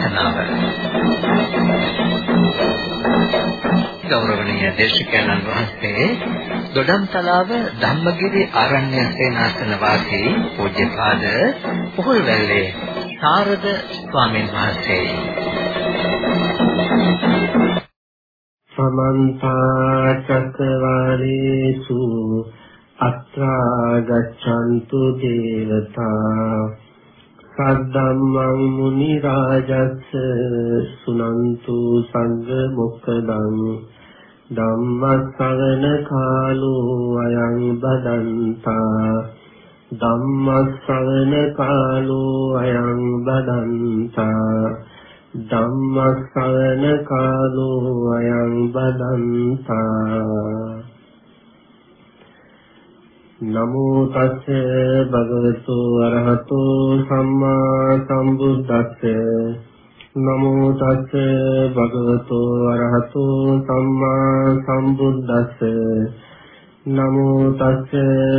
ධර්මානුශාසනාව ගෞරවනීය දේශකයන්න් වහන්සේ දොඩම්තලාව ධම්මගිරි ආරණ්‍ය සේනාසන වාසී පූජ්‍යපාද පොහොල්වැල්ලේ සාරද ස්වාමීන් වහන්සේ. සමන්ත චක්කවාලේසු අත්‍රා ගච්ඡන්තු දේවතා සද්දම්මං මුනි රාජස්ස සුනන්තු සංඝ මොක්ඛදං ධම්මස්සවන කාලෝ අයං බදන්තා ධම්මස්සවන කාලෝ අයං බදන්තා ධම්මස්සවන කාලෝ අයං බදන්තා නමෝ තස්ස භගවතු අරහතෝ සම්මා සම්බුද්දස්ස. නමෝ තස්ස භගවතු අරහතෝ සම්මා සම්බුද්දස්ස. නමෝ තස්ස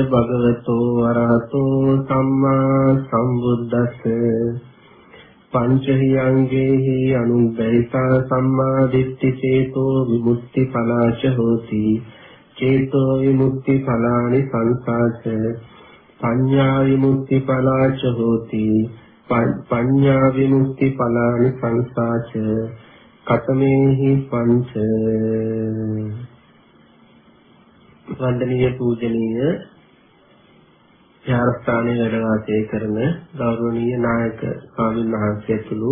භගවතු අරහතෝ සම්මා සම්බුද්දස්ස. පංචහියංගේහි අනුබ්බයිතා සම්මා දිට්ඨි චේතෝ විමුක්ති පලාච හෝති. චේතෝ විමුක්ති ඵලානි සංසාස පඤ්ඤා විමුක්ති ඵලාච හෝති පඤ්ඤා විමුක්ති ඵලානි සංසාච කතමේහි පංච. වන්දනීය පූජනීය ඥානස්ථානයේ වැඩ වාසය කරන ගෞරවනීය නායක ස්වාමීන් වහන්සේ ඇතුළු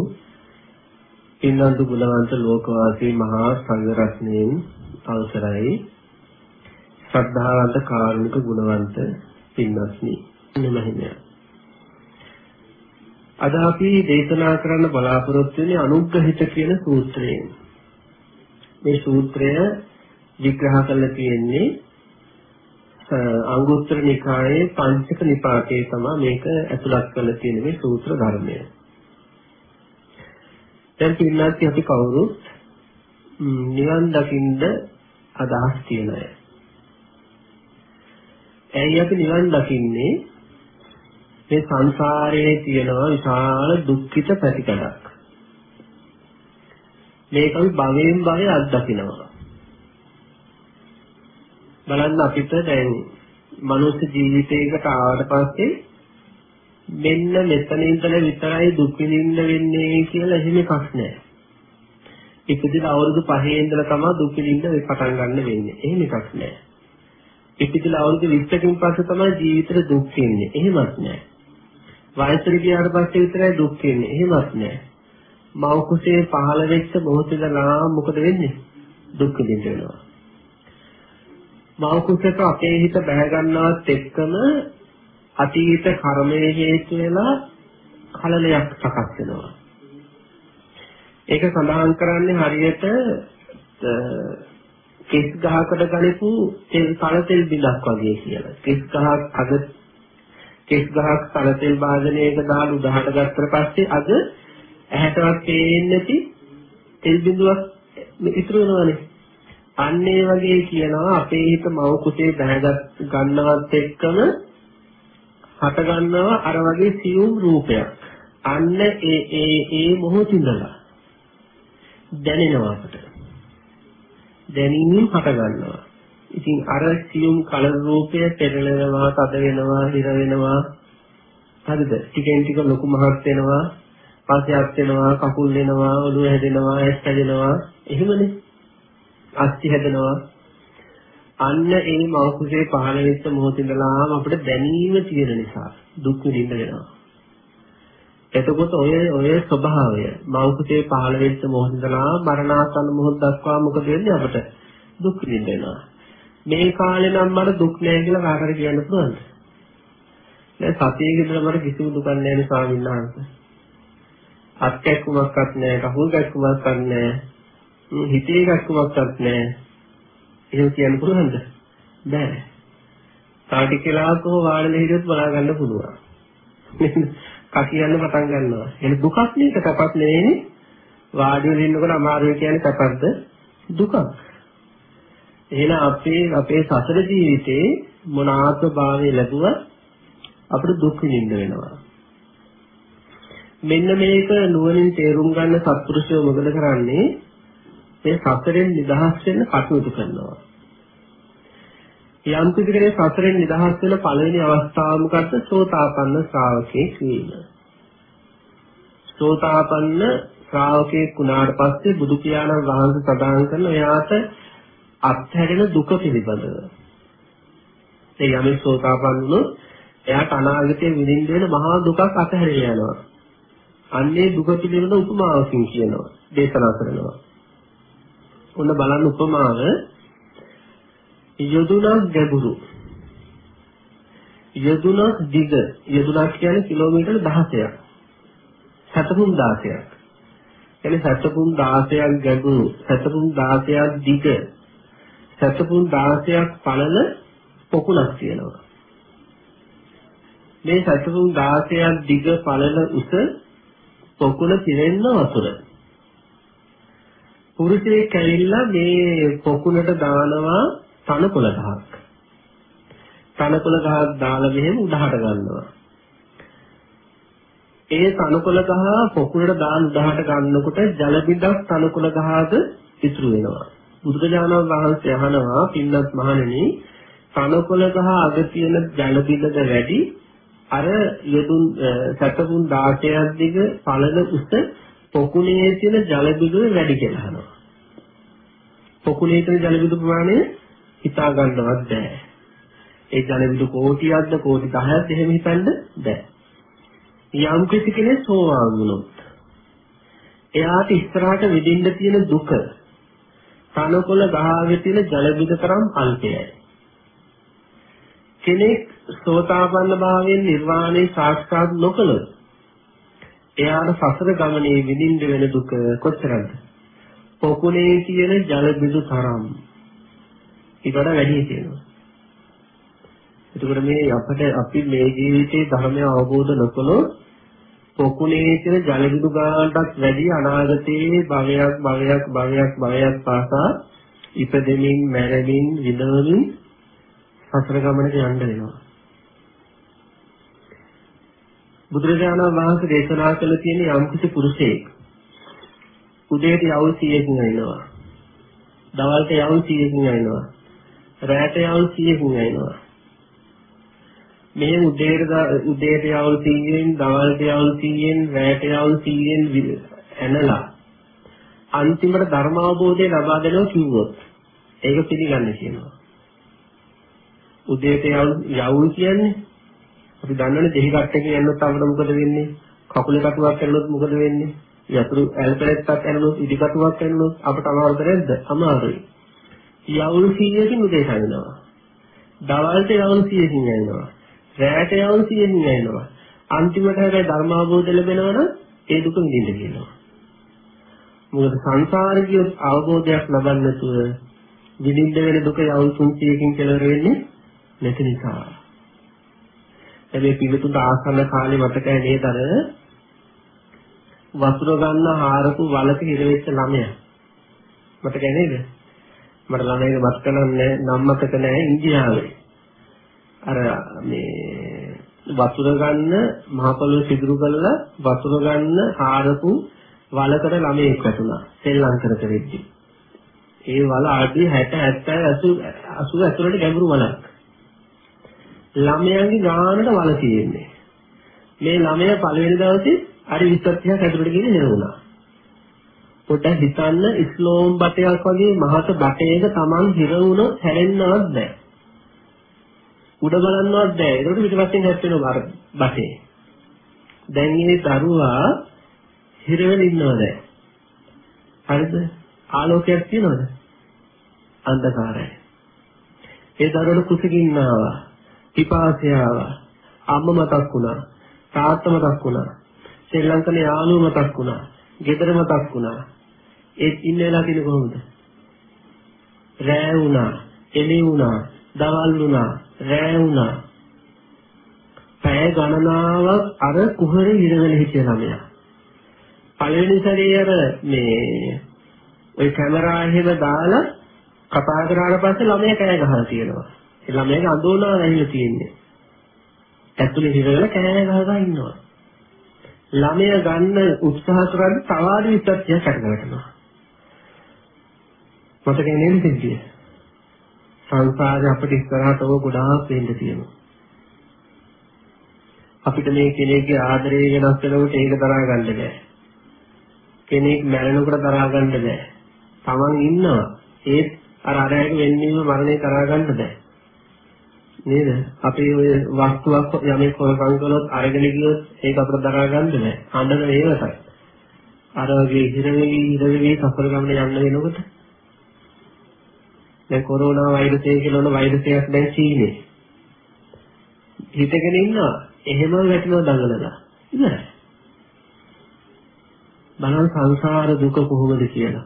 පින්නන්තු ගුණවන්ත ලෝකවාසී මහා සංඝ රත්නයන් අවසරයි. ශ්‍රද්ධාවන්ත කාරුණික ගුණවන්ත පින්වත්නි මෙහෙමයි. අද අපි දේශනා කරන්න බලාපොරොත්තු වෙන්නේ අනුග්‍රහිත කියන සූත්‍රයෙන්. මේ සූත්‍රය විග්‍රහ කරලා තියෙන්නේ අංගුත්තර නිකායේ පංචක නිපාතයේ තමයි මේක ඇතුළත් කරලා තියෙන මේ සූත්‍ර ධර්මය. දැන් පින්නත් අපි කවුරුත් නිවන් දකින්න අදහස් තියන අය. ඇයි අපි නිවන් දකින්නේ? මේ සංසාරයේ තියෙනවා විශාල දුක්ඛිත පැතිකඩක්. මේක අපි භවයෙන් භවය අත්දකිනවා. බලන්න අපිට දැන් මනුස්ස ජීවිතයකට ආවට පස්සේ මෙන්න මෙතන ඉඳලා විතරයි දුක් විඳින්න වෙන්නේ කියලා එහෙම එකක් නැහැ. ඉපදින අවුරුදු 5 ඉඳලා තමයි දුක් විඳින්න පටන් ගන්න වෙන්නේ. එහෙම එකක් නැහැ. ඉපිදලා අවුරුදු 20කින් පස්සේ තමයි ජීවිතේ දුක් වෙන්නේ. එහෙමත් නෑ. වයසට ගියාට පස්සේ විතරයි දුක් වෙන්නේ. එහෙමත් නෑ. මව් කුසේ පහළ වෙච්ච මොහොතේදලා මොකද වෙන්නේ? දුක් විඳින්න වෙනවා. මව් කුසට අපේ හිත බැහැ ගන්නවත් එක්කම අතීත කර්මයේ හේතු වෙලා කලලයක් සකස් වෙනවා. ඒක සඳහන් කරන්නේ හරියට කෙස් ගහකට ගලපු තෙල් තල තෙල් බිඳක් වගේ කියලා. කෙස් ගහක් අද කෙස් ගහක් තල තෙල් භාජනයක දාලා උදහට ගත්තට පස්සේ අද ඇහැටවත් පේන්නේ නැති තෙල් බිඳුවක් ඉතුරු වෙනවනේ. අන්න ඒ වගේ කියනවා අපේ හිත මව කුසේ බැහැගත් ගන්නවත් එක්කම හට ගන්නවා අර වගේ සියුම් රූපයක්. අන්න ඒ ඒ ඒ මොහොතින්දලා දැනෙනවා අපට. දැනීමෙන් හට ගන්නවා. ඉතින් අර සියුම් කලර් රූපය පෙරලෙනවා, තද වෙනවා, හිර වෙනවා. හරිද? ටිකෙන් ටික ලොකු මහත් වෙනවා, පස්සෙත් වෙනවා, කකුල් වෙනවා, ඔළුව හැදෙනවා, ඇස් හැදෙනවා. එහෙමනේ. අස්ති හැදෙනවා. අන්න ඒ මෞකුසේ පහළ වෙච්ච මොහොතේ ඉඳලාම අපිට දැනීම තියෙන නිසා දුක් විඳින්න වෙනවා. එතකොට ඔය ඔය ස්වභාවය මෞකසේ පහළ වෙච්ච මොහොතදලා මරණාසන්න මොහොත දක්වා මොකද වෙන්නේ? අපට දුක් විඳිනවා. මේ කාලේ නම් මට දුක් නැහැ කියලා කාටද කියන්න පුළුවන්ද? දැන් සතියේ ඉඳලා මට කිසිම දුකක් නැහැ නේ ස්වාමීන් වහන්සේ. අත් කැක්කුමක්වත් නැහැ කහුල් කැක්කුමක්වත් නැහැ හිතේ කැක්කුමක්වත් නැහැ. එහෙම කියන්න පුළුවන්ද? බෑ. තාටි කියලා කෝ වාඩිලා හිටියොත් බලා ගන්න පුළුවන්. කකියන්න පටන් ගන්නවා. එන දුකක් නේද කපත් නෙවෙයිනේ. වාඩි වෙලා ඉන්නකොට අමාරුයි කියන්නේ කපද්ද දුකක්. එහෙනම් අපේ අපේ සසර ජීවිතේ මොන ආත්ම භාවය ලැබුවත් අපිට දුක් විඳින්න වෙනවා. මෙන්න මේක නුවණින් තේරුම් ගන්න සත්පුරුෂයෝ මොකද කරන්නේ? මේ සතරෙන් නිදහස් වෙන්න කටයුතු කරනවා. යම් කෙනෙක් සතරෙන් නිදහස් වෙන පළවෙනි අවස්ථාව මොකද්ද? සෝතාපන්න ශ්‍රාවකෙක් වීම. සෝතාපන්න ශ්‍රාවකෙක් වුණාට පස්සේ බුදු පියාණන් වහන්සේ සදාන් කරන එයාට අත්හැරෙන දුක පිළිබඳව. ඒ යමෙක් සෝතාපන්න වුණොත් එයාට අනාගතයේ විඳින්න වෙන මහා දුකක් අත්හැරලා යනවා. අන්නේ දුක පිළිබඳ උපමාවකින් කියනවා. දේශනා කරනවා. ඔන්න බලන්න උපමාව යදුනක් ගැඹුරු. යදුනක් දිග. යදුනක් කියන්නේ කිලෝමීටර් 16ක් සතපුම් 16ක් කියන්නේ සතපුම් 16ක් ගැඹුරු. සතපුම් 16ක් දිග. සතපුම් 16ක් පළල පොකුණක් තියෙනවා. මේ සතපුම් 16ක් දිග පළල උස පොකුණ පිරෙන්න වතුර. පුරුෂයෙක් ඇවිල්ලා මේ පොකුණට දානවා තනකොළ ගහක්. තනකොළ ගහක් දාලා මෙහෙම උඩහට ගන්නවා. ඒ තනකොළ ගහ පොකුණට දාන උඩහට ගන්නකොට ජල බිඳක් තනකොළ ගහද ඉතුරු වෙනවා. බුදුරජාණන් වහන්සේ අහනවා පින්නත් මහණෙනි තනකොළ ගහ අග තියෙන ජල බිඳද වැඩි අර යදුන් සැතපුන් 16ක් දිග පළල උස පොකුණේ තියෙන ජල බිඳුව වැඩි කියලා අහනවා. පොකුණේ තියෙන ජල බිඳුව ප්‍රමාණය හිතා ගන්නවත් බෑ. ඒ ජල බිඳු කෝටියක්ද කෝටි 10ක්ද එහෙම හිතන්න බෑ. යම් කිසි කෙනෙක් සෝවාන් වුණොත් එයාට ඉස්සරහට විඳින්න තියෙන දුක තනකොළ ගහාවේ තියෙන ජල බිඳ තරම් අල්පයයි. කෙනෙක් සෝතාපන්න භාවයෙන් නිර්වාණය සාක්ෂාත් නොකළොත් එයාට සසර ගමනේ විඳින්න වෙන දුක කොච්චරද? පොකුණේ තියෙන ජල බිඳු තරම්. ඊට වඩා වැඩි තියෙනවා. එතකොට මේ අපිට අපි මේ ජීවිතේ ධර්මය අවබෝධ නොකළොත් පොකුණේ තියෙන ජල බිඳු ගානටත් වැඩි අනාගතයේ භවයක් භවයක් භවයක් භවයක් පාසා ඉපදෙමින් මැරෙමින් විඳවමින් සසර ගමනට යන්න වෙනවා. බුදුරජාණන් වහන්සේ දේශනා කළ තියෙන යම්කිසි පුරුෂයෙක් උදේට යවුල් 100කින් අයිනවා. දවල්ට යවුල් 100කින් අයිනවා. රැට යවුල් 100කින් අයිනවා. මේ උදේට උදේට යවුල් 100න් දවල්ට යවුල් 100න් රැට යවුල් 100න් ඇනලා අන්තිමට ධර්ම අවබෝධය ලබා දෙනවා කිව්වොත් ඒක පිළිගන්න කියනවා. උදේට යවුල් කියන්නේ අපි දන්නවනේ දෙහි කට්ටකින් යනොත් අපිට මොකද වෙන්නේ? කකුලේ කටුවක් කරනොත් මොකද වෙන්නේ? යතුරු ඇල්පලෙට්ටක් කරනොත් ඉදි කටුවක් කරනොත් අපට අමාරුද නැද්ද? අමාරුයි. යවුල් 100කින් උදේට යනවා. දවල්ට යවුල් 100කින් යනවා. රැයට යවුල් 100කින් යනවා. අන්තිමට හැබැයි ධර්මාභෝධ ලැබෙනවනම් ඒ දුක විඳින්න කියනවා. මොකද සංසාරික අවබෝධයක් ලබන්න නැතුව විඳින්න වෙන දුක යවුල් 300කින් කෙලවර වෙන්නේ නැති නිසා. මේ පිළිතුරු ආසන්න කාලේ මතකයි නේද අර වතුර ගන්න හාරපු වලක හිර වෙච්ච ළමයා. මතකයි නේද? මට ළමයිගේ මතක නැහැ නම් මතක නැහැ ඉන්දියාවේ. අර මේ වතුර ගන්න මහ පොළොව සිදුරු කරලා වතුර ගන්න හාරපු වලකට ළමයෙක් වැටුණා සෙල්ලම් කර කර ඉද්දි. ඒ වල අඩි 60 70 80 ඇතුළට ගැඹුරු වලක්. ළමයාගේ ගානට වල තියෙන්නේ. මේ ළමයා පළවෙනි දවසේ හරි 20ක් ඇතුළට ගිහින් හෙළුණා. පොඩ්ඩක් හිතන්න ඉස්ලෝම් බටයක් වගේ මහත බටයක Taman හිර වුණොත් හැරෙන්නවත් බෑ. උඩ බලන්නවත් බෑ. ඒකට පිටිපස්සෙන් හැප්පෙනවා අර බටේ. දැන් මේ දරුවා හිර වෙලා ඉන්නව දැන්. හරිද? ආලෝකයක් තියනවද? අන්ධකාරයි. ඒ දරුවට කුසකින් ආවා. පිපාසය ආවා. අම්ම මතක් වුණා. තාත්තා මතක් වුණා. ශ්‍රී ලංකේ යාළුවෝ මතක් වුණා. ගෙදර මතක් වුණා. ඒත් ඉන්න වෙලාව තියෙන කොහොමද? රෑ වුණා, එළි වුණා, දවල් වුණා, රෑ වුණා. පැය ගණනාවක් අර කුහරේ ඉරගෙන හිටිය ළමයා. පළවෙනි සැරේ අර මේ ওই කැමරා එහෙම දාලා කතා කරාට පස්සේ ළමයා කෑ ගහලා තියෙනවා. ඒ ළමයාගේ අඳෝනා ඇහිලා තියෙන්නේ. ඇතුලේ හිරවල කෑ ගහලා ඉන්නවා. ළමයා ගන්න උත්සාහ කරද්දී තවාරි විපත්තියක් ඇතිවෙනවා. මතකයි නේද සිද්ධිය? සංසාරේ අපිට ඉස්සරහට ඕක ගොඩාක් වෙන්න තියෙනවා. අපිට මේ කෙනෙක්ගේ ආදරය වෙනස් වෙනකොට ඒක දරා ගන්න බෑ. කෙනෙක් මැරෙනකොට දරා ගන්න බෑ. Taman ඉන්නවා. ඒත් අර අරයක වෙන්නීම මරණය දරා ගන්න බෑ. නේද? අපි ඔය වස්තුවක් යමෙක් හොරකම් කළොත් අරගෙන ගියොත් ඒක අපිට දරා ගන්න බෑ. අඬන වේවසයි. අර වගේ ඉහිරෙවි ඉහිරෙවි සසර ගමන යන්න වෙනකොට දැන් කොරෝනා වෛරසය කියලා උන වෛරසයක් දැන් චීනේ. හිතගෙන ඉන්නවා. එහෙම වැටෙනවා දඟලලා. ඉවරයි. බලන්න සංසාර දුක කොහොමද කියලා.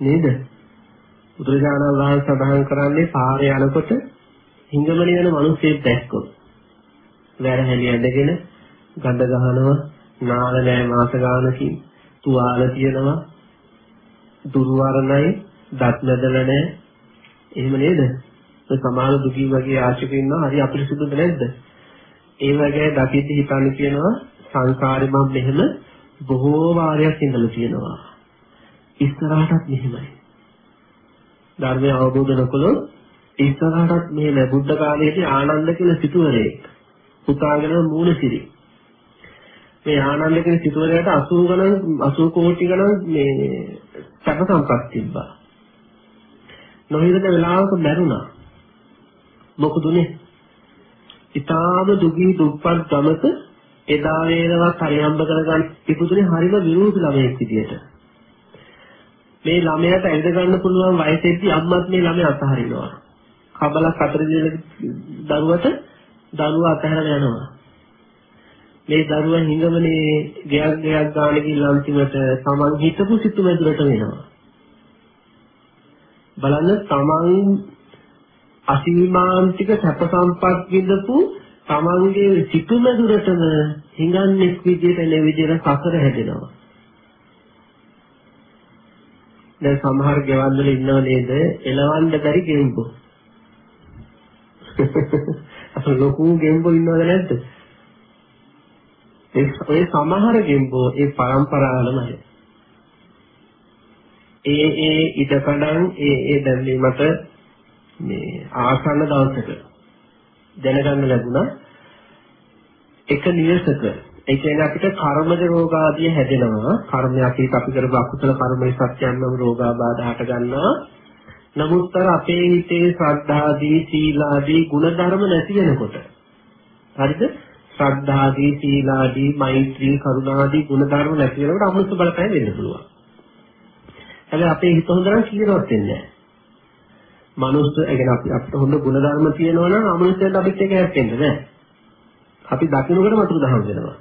නේද? බුදුරජාණන් වහන්සේ සඳහන් කරන්නේ පාරේ යනකොට හිඟමන වෙන මිනිස්සෙක් දැක්කොත් වැරහැලි ඇඳගෙන ගඳ ගහනවා නාල නෑ මාස ගානකින් තුවාල තියනවා දුර්වර්ණයි දත් නැදල නෑ එහෙම නේද? ඒ සමාන දුකී වගේ ආශික ඉන්නවා හරි අපිරිසුදුද නැද්ද? ඒ වගේ දකිද්දි හිතන්න කියනවා සංසාරේ මම මෙහෙම බොහෝ වාරයක් ඉඳලා තියෙනවා. ඉස්සරහටත් මෙහෙමයි. ධර්මය අවබෝධ නොකළොත් ඉස්සරහටත් මෙහෙම බුද්ධ කාලයේදී ආනන්ද කියලා සිටුවරේ පුතාගෙන මූණසිරි. මේ ආනන්ද කියන සිටුවරයට 80 ගණන් 80 කෝටි ගණන් මේ සැප සම්පත් තිබ්බා. නොහිතන වෙලාවක මැරුණා. මොකද උනේ? ඊටාම දුගී දුප්පත් ගමක එදා වේලවත් හරියම්බ කරගන්න ඉපදුනේ හරිම විරූප ළමයෙක් විදියට. මේ ළමයාට ඇඳ ගන්න පුළුවන් වයසෙද්දී අම්මත් මේ ළමයා අතහරිනවා. කබලක් අතර දරුවට දරුවා අතහැරලා යනවා. මේ දරුවා හිඟමනේ ගයක් ගයක් ගාන ගිහින් අන්තිමට තමන් හිතපු සිතු මැදුරට වෙනවා. බලන්න තමන් අසීමාන්තික සැප සම්පත් විඳපු තමන්ගේ සිතුමැදුරටම හිඟන්නෙක් විදියට නේ විදියට සසර හැදෙනවා. දැන් සමහර ගෙවල් වල ඉන්නව නේද? එලවන්න බැරි ගෙම්බෝ. අර ලොකු ගෙම්බෝ ඉන්නවද නැද්ද? ඒ ඔය සමහර ගෙම්බෝ ඒ પરම්පරාවලමයි. ඒ ඒ ඉඩකඩම් ඒ ඒ දැන් මට මේ ආසන්න දවසක දැනගන්න ලැබුණා. එක නිවසක ඒ කියන්නේ අපිට කර්මජ රෝග ආදී හැදෙනවා. කර්මයක් අපි අපි කරපු අකුසල කර්මයේ සත්‍යයන්ම රෝගාබාධ හට ගන්නවා. නමුත් අර අපේ හිතේ ශ්‍රද්ධාදී සීලාදී ගුණධර්ම නැති වෙනකොට හරිද? ශ්‍රද්ධාදී සීලාදී මෛත්‍රී කරුණාදී ගුණධර්ම නැති වෙනකොට අමෘත බලපෑම වෙන්න පුළුවන්. හැබැයි අපේ හිත හොඳ නම් කීරවත් වෙන්නේ නැහැ මනුස්ස ඒ කියන්නේ අපි අපිට හොඳ ගුණධර්ම තියෙනවා නම් අමනුෂ්‍යයන්ට අපිත් එක හැප්පෙන්න බෑ. අපි දකින්නකොට මතුරු දහම් වෙනවා.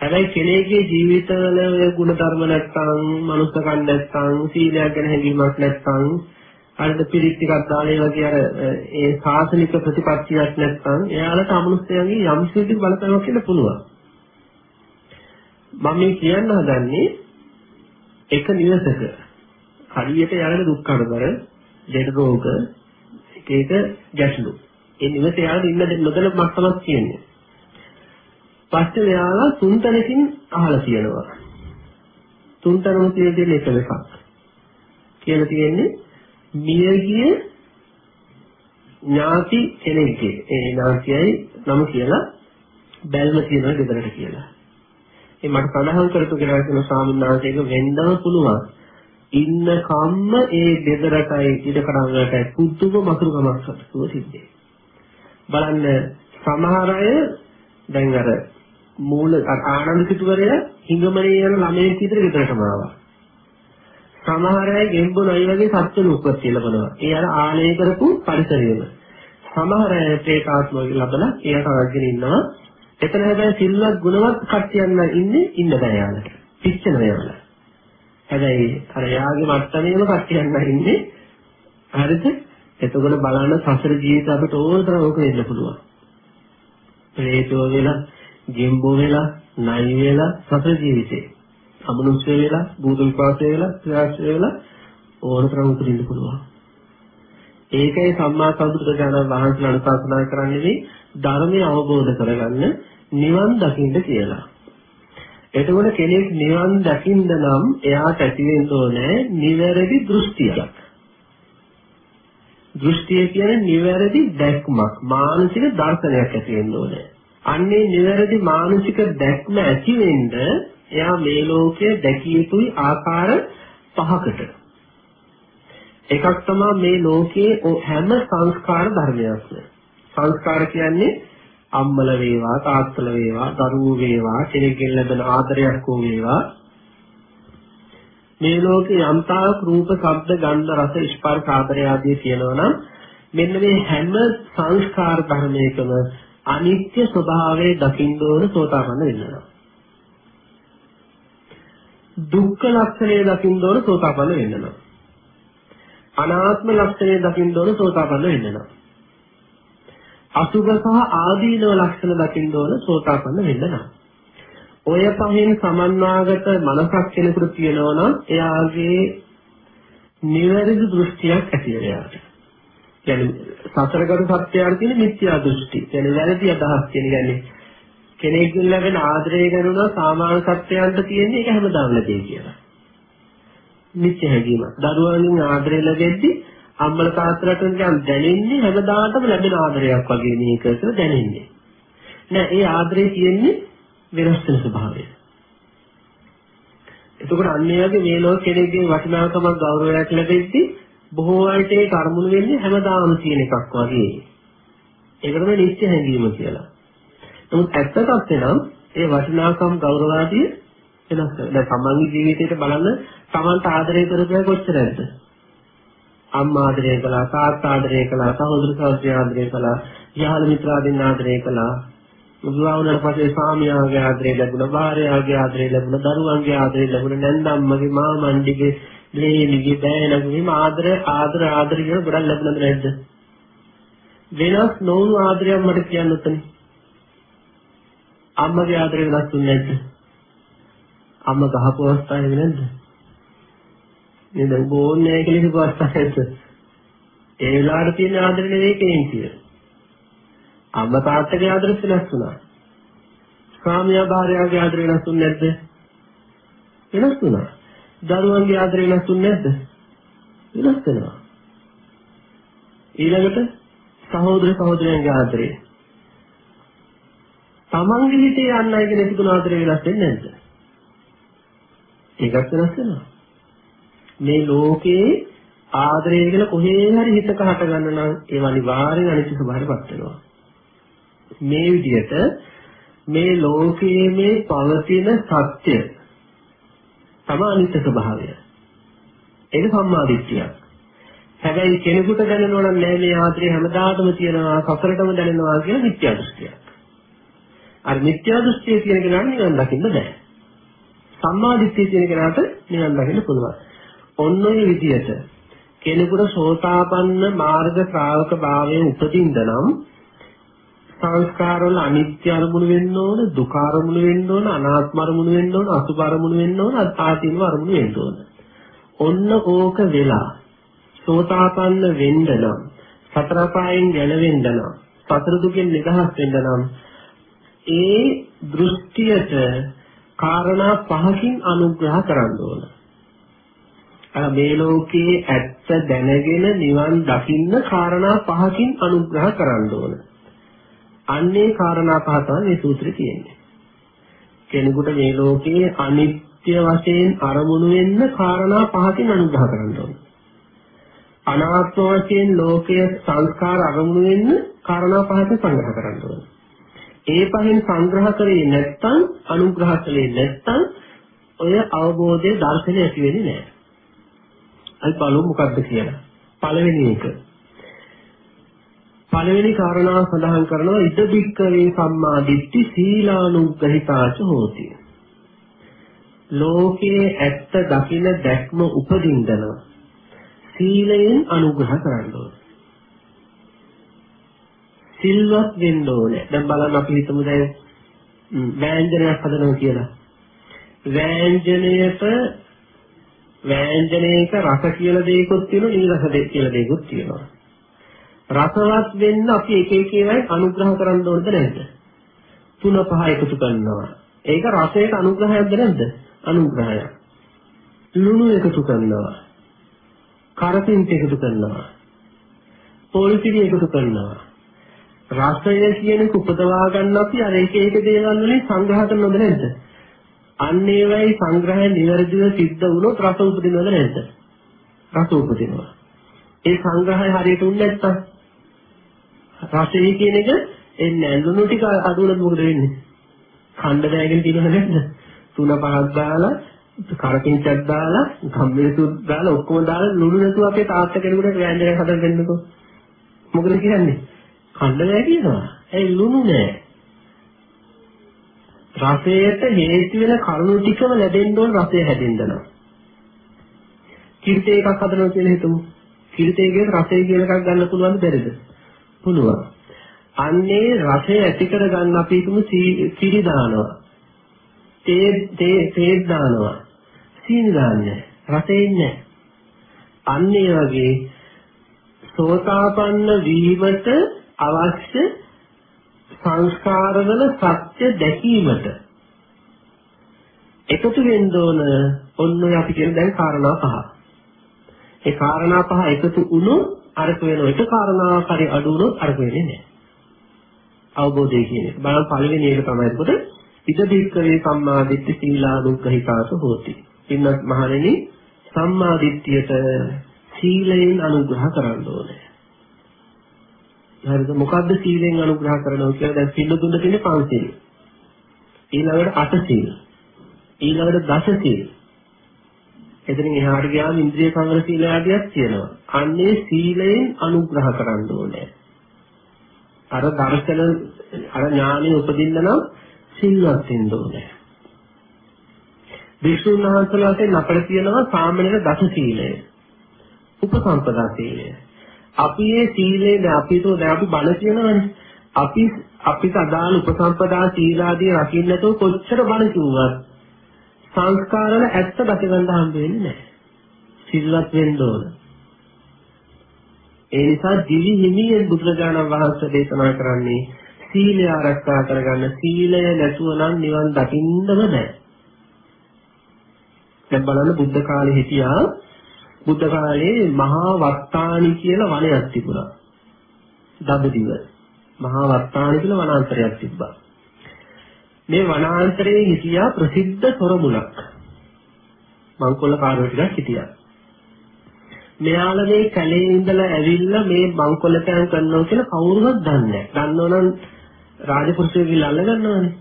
හැබැයි කෙනෙකුගේ ජීවිතවල ඔය ගුණධර්ම නැත්තම්, මනුස්සකම් නැත්තම්, සීලයක් ගැන හැඟීමක් නැත්තම්, අරද පිළිත් ටිකක් දාලේ වගේ අර ඒ සාසනික ප්‍රතිපත්තියක් නැත්තම්, එයාලට අමනුෂ්‍යයන්ගේ යම් සිද්ධි බලපෑමක් වෙන්න පුළුවන්. මම මේ කියන්න හදන්නේ එක නිවසක හරියට යන දුක් කරදර ලෙඩ රෝග එක එක ගැටලු. ඒ නිවසේ යාළුවෝ ඉන්න නොදැන මට්ටමක් කියන්නේ. පස්සේ එයාලා තුන්තැනකින් අහලා තියෙනවා. තුන්තැනම තියෙන එක එකක්. කියලා තියෙන්නේ මියගිය ඥාති කෙනෙක්ගේ ඒ ඥාතියයි නම කියලා බැල්ම තියෙනවා ගෙදරට කියලා. ඒ මට සඳහන් කරපු කෙනා කියන ස්වාමීන් වහන්සේක වෙන්නම පුළුවන්. ඉන්න කම්ම ඒ බෙදරටයි ඉඩකඩම් වලටයි පුදුම මතුරුකමක් සතුව සිද්ධේ. බලන්න සමහර අය දැන් අර මූල ආනන්ද සිටුවරය හිඟමනේ යන ළමයෙක් විතර ගෙදරටම ආවා. සමහර අය ගෙම්බුනයි වගේ සත්ත්ව උප්පත්ති ලැබනවා. ඒ අර ආලය කරපු පරිසරයේම. සමහර අය ප්‍රේතාත්ම ලැබලා එයාට අරගෙන ඉන්නවා. එතන හැබැයි සිල්වත් ගුණවත් කට්ටියන් ඉන්නේ ඉන්න බෑ යාලට. පිච්චෙන වේවලා. හැබැයි අර යාගේ මට්ටමේම කට්ටියක් නැහින්නේ හරිද? එතකොට බලන්න සසර ජීවිත අපිට ඕනතරම් ඕක වෙන්න පුළුවන්. ප්‍රේතෝ වෙලා, ගෙම්බෝ වෙලා, නයි වෙලා සසර ජීවිතේ. අමනුෂ්‍ය වෙලා, භූත විපාකේ වෙලා, ත්‍යාශය වෙලා ඕනතරම් උපදින්න පුළුවන්. ඒකයි සම්මා සම්බුදුරජාණන් වහන්සේ අනුශාසනා කරන්නේ ධර්මය අවබෝධ කරගන්න නිවන් දකින්න කියලා. එතකොට කෙනෙක් නිවන් දකින්න නම් එයාට ඇති වෙන්න ඕනේ නිවැරදි දෘෂ්ටියක්. දෘෂ්ටිය කියන්නේ නිවැරදි දැක්මක්, මානසික දර්ශනයක් ඇති වෙන්න ඕනේ. අන්නේ නිවැරදි මානසික දැක්ම ඇති වෙන්න එයා මේ ලෝකයේ දැකිය යුතුයි ආකාර පහකට. එකක් තමයි මේ ලෝකයේ හැම සංස්කාර ධර්මයක්ම. සංස්කාර කියන්නේ අම්මල වේවා තාත්තල වේවා දරුවෝ වේවා කෙනෙක්ගෙන් ලැබෙන ආදරයක් හෝ වේවා මේ ලෝකේ යම්තා රූප, ශබ්ද, ගන්ධ, රස, ස්පර්ශ ආදරය ආදී තියෙනවා නම් මෙන්න මේ හැම සංස්කාර ධර්මයකම අනිත්‍ය ස්වභාවය දකින්න ඕන සෝතාපන්න වෙනවා. දුක්ඛ ලක්ෂණය දකින්න ඕන සෝතාපන්න වෙනවා. අනාත්ම ලක්ෂණය දකින්න ඕන සෝතාපන්න වෙනවා. අසුභ සහ ආදීනව ලක්ෂණ දකින්න ඕන සෝතාපන්න වෙන්න නම්. ඔය පහෙන් සමන්වාගත මනසක් කෙනෙකුට තියෙනවා නම් එයාගේ නිවැරදි දෘෂ්ටියක් ඇති වෙනවා. කියන්නේ සතරගත සත්‍යයන් කියන මිත්‍යා දෘෂ්ටි. කියන්නේ වැරදි අදහස් කියන්නේ කෙනෙක්ගෙන් ලැබෙන ආදරය ගැනුණා සාමාන්‍ය සත්‍යයන්ට තියෙන්නේ ඒක හැමදාම ලැබෙයි කියලා. මිත්‍ය හැඟීම. දරුවන්ගෙන් ආදරය ලැබෙද්දී අම්මල තාත්තලට නිකන් දැනෙන්නේ හැමදාටම ලැබෙන ආදරයක් වගේ මේක කියලා දැනෙන්නේ. නෑ ඒ ආදරේ තියෙන්නේ වෙනස් වෙන ස්වභාවය. එතකොට අන්නේයගේ මේ ලෝක කෙනෙක්ගේ වටිනාකමක් ගෞරවයක් ලැබෙද්දී බොහෝ අයට ඒ කර්මුණු වෙන්නේ හැමදාම තියෙන එකක් වගේ. ඒක තමයි නිත්‍ය හැඟීම කියලා. නමුත් ඇත්ත තත්ත්වය නම් ඒ වටිනාකම් ගෞරවාදී වෙනස් වෙනවා. දැන් සම්මානී ජීවිතේට බලන්න Tamanට ආදරය කරපෑ කොච්චරද? අම්මා ආදරය කළා, තාත්තා ආදරය කළා, සහෝදර සහෝදරිය ආදරය කළා, යහළ මිත්‍රාදීන් ආදරය කළා. බුදුආවුනට පස්සේ ස්වාමියාගේ ආදරය ලැබුණා, භාර්යාගේ ආදරය ලැබුණා, දරුවන්ගේ ආදරය ලැබුණා, නැන්දම්මගේ, මාමණ්ඩිගේ, ලේනිගේ, බෑනගේ මේ ආදර ආදර ආදර කියන ගොඩක් ලැබුණාද නැද්ද? වෙනස් නොවුණු ආදරයක් මට කියන්න උතනේ. අම්මගේ ආදරය වෙනස් වෙන්නේ නැද්ද? අම්ම ගහපු අවස්ථාවේ නැද්ද? නේද ඔබ ඕනේ කියලා හිතපු අවස්ථාවේද? ඒ වෙලාවට තියෙන ආදරේ නෙවෙයි කෙනෙක් කියලා. අම්මා තාත්තගේ ආදරෙ වෙනස් වුණා. ස්වාමියා භාර්යාවගේ ආදරය වෙනස් වුනේ නැද්ද? වෙනස් වුණා. දරුවන්ගේ ආදරය වෙනස් වුනේ නැද්ද? වෙනස් වෙනවා. ඊළඟට සහෝදර සහෝදරයන්ගේ ආදරය. තමන්ගේ හිතේ යන්න අයගෙන තිබුණ ආදරය වෙනස් වෙන්නේ නැද්ද? ඒකත් වෙනස් වෙනවා. මේ ලෝකේ ආදරය කියලා කොහේ හරි හිතක හට ගන්න නම් ඒව අනිවාර්යෙන් අනිත්‍ය ස්වභාවයටපත් වෙනවා. මේ විදිහට මේ ලෝකයේ මේ පවතින සත්‍ය තමයි අනිත්‍ය ස්වභාවය. ඒක සම්මාදිට්ඨියක්. හැබැයි කෙනෙකුට දැනෙනවා නම් නෑ මේ ආත්‍රේ හැමදාටම තියෙනවා සසරටම දැනෙනවා කියලා මිත්‍යා දෘෂ්ටියක්. අර මිත්‍යා දෘෂ්ටිය කියන කෙනා නිවන් දකින්න බෑ. සම්මාදිට්ඨිය කියන කෙනාට නිවන් දකින්න පුළුවන්. ඔන්න ඔය විදිහට කෙනෙකුට සෝතාපන්න මාර්ග ශ්‍රාවක භාවයේ උපදින්න නම් සංස්කාරවල අනිත්‍ය අරමුණු වෙන්න ඕන, දුක අරමුණු වෙන්න ඕන, අනාත්ම අරමුණු වෙන්න ඕන, අසුභ අරමුණු වෙන්න ඕන, ආදීනව අරමුණු වෙන්න ඕන. ඔන්න ඕක වෙලා සෝතාපන්න වෙන්න නම් සතර පායෙන් ගැලවෙන්න නම් සතර දුකෙන් නිදහස් වෙන්න නම් ඒ දෘෂ්ටියට කාරණා පහකින් අනුග්‍රහ කරන්න ඕන. අර මේ ලෝකයේ ඇත්ත දැනගෙන නිවන් දකින්න කාරණා පහකින් අනුග්‍රහ කරන්න ඕන. අන්නේ කාරණා පහ තමයි මේ සූත්‍රයේ තියෙන්නේ. කෙනෙකුට මේ ලෝකයේ අනිත්‍ය වශයෙන් අරමුණු වෙන්න කාරණා පහකින් අනුග්‍රහ කරන්න ඕනේ. අනාත්ම වශයෙන් ලෝකයේ සංස්කාර අරමුණු වෙන්න කාරණා පහකින් සංග්‍රහ කරන්න ඕනේ. ඒ පහෙන් සංග්‍රහ කරේ නැත්නම් අනුග්‍රහ කළේ නැත්නම් ඔය අවබෝධයේ දර්ශනය ඇති වෙන්නේ නැහැ. අයි බලමු මොකද්ද කියලා. පළවෙනි එක පළවෙනි කාරණාව සඳහන් කරනවා ඉද බික්කවේ සම්මා දිට්ඨි සීලානුග්‍රහිතාච හෝති. ලෝකයේ ඇත්ත දකින දැක්ම උපදින්දන සීලයෙන් අනුග්‍රහ කරන්න ඕනේ. සිල්වත් වෙන්න ඕනේ. දැන් බලන්න අපි හිතමු දැන් වෑංජනයක් හදනවා කියලා. වෑංජනයට වෑංජනයක රස කියලා දෙයක්ත් තියෙනවා, නිරස දෙයක් කියලා දෙයක්ත් තියෙනවා. රසවත් වෙන්න අපි එක එක ඒවායි අනුග්‍රහ කරන්න ඕනද නැද්ද? තුන පහ එකතු කරනවා. ඒක රසයට අනුග්‍රහයක්ද නැද්ද? අනුග්‍රහයක්. ලුණු එකතු කරනවා. කරපින්ට එකතු කරනවා. පොල්පිරි එකතු කරනවා. රසය කියන එක උපදවා ගන්න අපි අර එක එක දේවල් වලින් සංග්‍රහ කරනවද නැද්ද? අන්න ඒවයි සංග්‍රහය નિවර්දිව සිද්ධ වුණොත් රස උපදිනවද නැද්ද? රස උපදිනවා. ඒ සංග්‍රහය හරියට උන්නේ නැත්තම් රසය කියන එක එන්නේ ලුණු ටික අඩු වුණොත් මොකද වෙන්නේ? ඛණ්ඩ බෑගෙන තියෙනව නැද්ද? තුන පහක් දාලා කරකින්චක් දාලා ගම්මිරිසුත් දාලා ඔක්කොම දාලා ලුණු නැතුව අපේ තාත්තා කෙනෙකුට ව්‍යංජනයක් හදන්න දෙන්නකෝ. මොකද කියන්නේ? ඛණ්ඩ බෑ කියනවා. ඒ ලුණු නෑ. රසයට හේතු වෙන කරුණු ටිකම ලැබෙන්න ඕන රසය හැදෙන්න. කිරිතේ එකක් හදනවා කියලා හිතමු. කිරිතේ කියන රසය කියන එකක් ගන්න පුළුවන්ද බැරිද? පුළුවන්. අන්නේ රසය ඇති කර ගන්න අපි හිතමු සිරි දානවා. තේ තේ තේ දානවා. සීනි දාන්නේ. රසෙ ඉන්නේ. අන්නේ වගේ සෝතාපන්න වීමට අවශ්‍ය සංස්කාරවල සත්‍ය දැකීමට එකතු වෙන්න ඕන ඔන්න ඔය අපි කියන දැන් කාරණා පහ. ඒ කාරණා පහ එකතු වුණොත් අරක වෙන එක කාරණාවක් හරි අඩු වුණොත් අරක වෙන්නේ නැහැ. අවබෝධය කියන්නේ. බලන්න පළවෙනි එක තමයි එතකොට ඉද දික්කවේ සම්මාදිට්ඨි සීලා දුක්ඛිතාස හෝති. ඉන්නත් මහණෙනි සම්මාදිට්ඨියට සීලයෙන් අනුග්‍රහ කරන්න ඕනේ. හරිද මොකද්ද සීලෙන් අනුග්‍රහ කරනවා කියලා දැන් සිල් දුන්න තියෙන්නේ පංචශීල. ඊළඟට අටශීල. ඊළඟට දසශීල. එතනින් එහාට ගියාම ඉන්ද්‍රිය සංවර සීල ආදියක් තියෙනවා. අන්නේ සීලයෙන් අනුග්‍රහ කරන්න ඕනේ. අර දර්ශන අර ඥානෙ උපදින්න නම් සිල්වත් වෙන්න ඕනේ. විසුණු වහන්සේලාට අපිට තියෙනවා සාමාන්‍ය දස සීලය. උපසම්පදා සීලය. අපි මේ සීලේ දැන් අපි તો දැන් අපි බණ කියනවනේ. අපි අපිට අදාළ උපසම්පදා සීලාදී රකින්න නැතුව කොච්චර බණ කිව්වත් සංස්කාරවල ඇත්ත දැක ගන්න හම්බ වෙන්නේ නැහැ. සිල්වත් වෙන්න ඕන. ඒ නිසා දිවි හිමියෙන් බුදුරජාණන් වහන්සේ දේශනා කරන්නේ සීලය ආරක්ෂා කරගන්න සීලය නැතුව නම් නිවන් දකින්නම බෑ. දැන් බලන්න බුද්ධ කාලේ හිටියා බුද්ධ කාලේ මහා වත්තානි කියලා වනයක් තිබුණා. දඹදිව. මහා වත්තානි කියලා වනාන්තරයක් තිබ්බා. මේ වනාන්තරයේ හිටියා ප්‍රසිද්ධ සොරමුණක්. මංකොල්ල කාරෝ ටිකක් හිටියා. මෙයාලා මේ කැලේ ඉඳලා ඇවිල්ලා මේ මංකොල්ලකයන් කරනවා කියලා කවුරුවත් දන්නේ නැහැ. දන්නවනම් රාජපුරුෂයෙක් ගිහලා අල්ල ගන්නවනේ.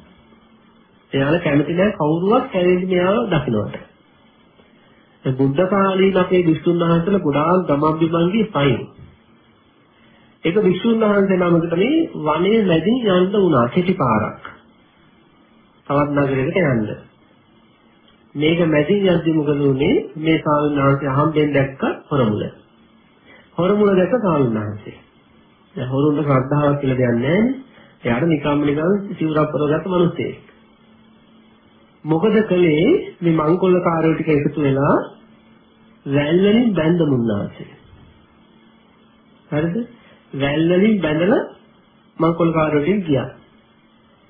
එයාලා කැමති නැහැ කවුරුවත් කැලේදී මෙයාව දකින්නට. ඒ බුද්ධ කාලීන අපේ විසුණු වහන්සේලා ගොඩාක් ගමන් බිමන්ගේ පයින්. ඒක විසුණු වහන්සේ නමකට මේ වනයේ මැදින් යන්න වුණා කෙටි පාරක්. තවත් නගරයකට යන්න. මේක මැදින් යද්දි මොකද උනේ මේ ස්වාමීන් වහන්සේ අහම්බෙන් දැක්ක හොරමුල. හොරමුල දැක්ක ස්වාමීන් වහන්සේ. දැන් හොරුන්ට ශ්‍රද්ධාවක් කියලා දෙයක් නැහැ. එයාට නිකම්ම නිකන් සිවුරක් පරවගත්ත මිනිස්සෙක්. මොකද කළේ මේ මංකොල්ල කාර්යෝ ටික එකතු වෙලා වැල් වලින් බැඳ මුන්නාසේ. හරිද? වැල් වලින් බැඳලා මංකොල්ල කාර්යෝ ටික ගියා.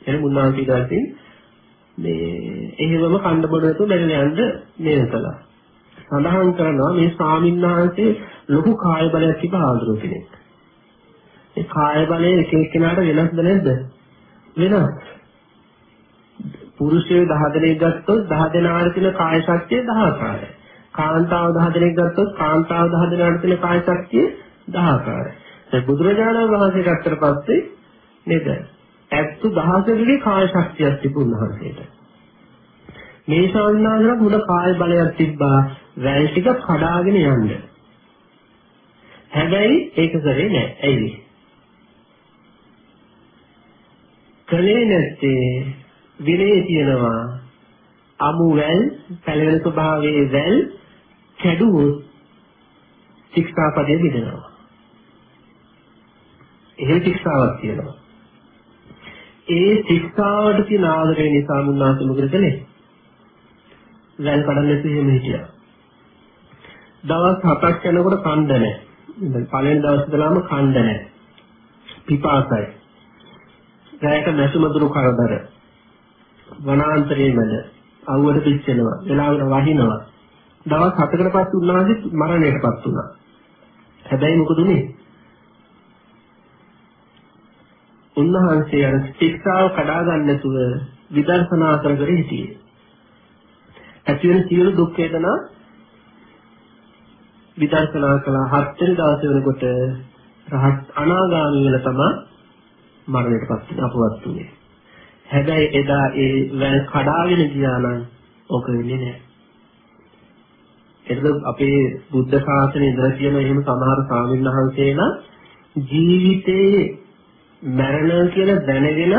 එන මුන්නාසේ ඊට මේ එහෙමම කණ්ඩ බොඩ නැතුව බැලලා යන්න මේ කළා. සඳහන් කරනවා මේ ස්වාමීන් වහන්සේ ලොකු කාය බලයක් තිබ ආඳුරු කෙනෙක්. ඒ කාය බලය එක එක්කෙනාට වෙනස්ද නැද්ද? වෙනස්. පුරුෂයෝ 10 දෙනෙක් ගත්තොත් 10 දෙනාට තියෙන කාය ශක්තිය 10 ආකාරයි. කාන්තාව 10 දෙනෙක් ගත්තොත් කාන්තාව 10 දෙනාට තියෙන කාය ශක්තිය 10 ආකාරයි. ඒ බුදුරජාණන් වහන්සේ ගත්තට පස්සේ නේද? ඇත්තු දහසකගේ කාය ශක්තියක් තිබුණා උන්වහන්සේට. මේ ශාන්නාදර මුල කාය බලයක් තිබ්බා වැල් ටික කඩාගෙන යන්න. හැබැයි ඒක කරේ නෑ. ඇයි? කලේ නැත්තේ විනේ තියෙනවා අමු වැල් පැලවෙන ස්වභාවයේ වැල් කැඩුවොත් ශික්ෂාපදයේ බෙදෙනවා. එහෙම ශික්ෂාවක් තියෙනවා. ඒ ශික්ෂාවට තියෙන ආදරය නිසා මුන්නාස මොකද කළේ? වැල් කඩන්න නැතුව එහෙම හිටියා. දවස් 7ක් යනකොට කණ්ඩ නැහැ. දැන් පළවෙනි දවස් ඉඳලාම කණ්ඩ නැහැ. පිපාසයි. රැයට මැසුමදුරු කරදර. වනාන්තරයේ මැද අවුවට පිච්චෙනවා. වෙලාවට වහිනවා. දවස් 7කට පස්සේ උන්වහන්සේ මරණයටපත් වුණා. හැබැයි මොකද උනේ? උන්වහන්සේ අර ශික්ෂාව කඩා ගන්න නැතුව විදර්ශනා කර කර හිටියේ. ඇති වෙන සියලු දුක් වේදනා විදර්ශනා කළා හත්වෙනි දවසේ වෙනකොට රහත් අනාගාමී වෙලා තමයි මරණයටපත් අපවත් වුනේ. හැබැයි එදා ඒ වැල් කඩාගෙන ගියා නම් ඕක වෙන්නේ නැහැ. එතකොට අපේ බුද්ධ ශාසනයේ ඉඳලා තියෙන එහෙම සමහර ස්වාමීන් වහන්සේලා ජීවිතේ මරණ කියලා දැනගෙන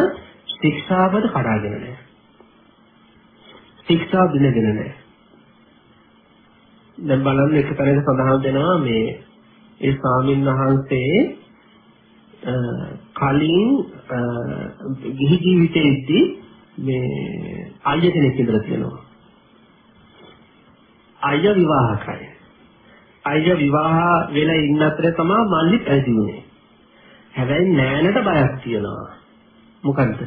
ශික්ෂාපද කඩාගෙන නැහැ. ශික්ෂා දිනගෙන නැහැ. දැන් බලන්න එක තැනක සඳහන් වෙනවා මේ ඒ ස්වාමීන් වහන්සේ කලින් ගිහි ජීවිතයේදී මේ අයිය කෙනෙක් ඉඳලා තියෙනවා. අයිය විවාහකයි. අයිය විවාහ වෙලා ඉන්න අතරේ තමයි මල්ලි පැවිදි වුනේ. හැබැයි නෑනට බයක් තියෙනවා. මොකද්ද?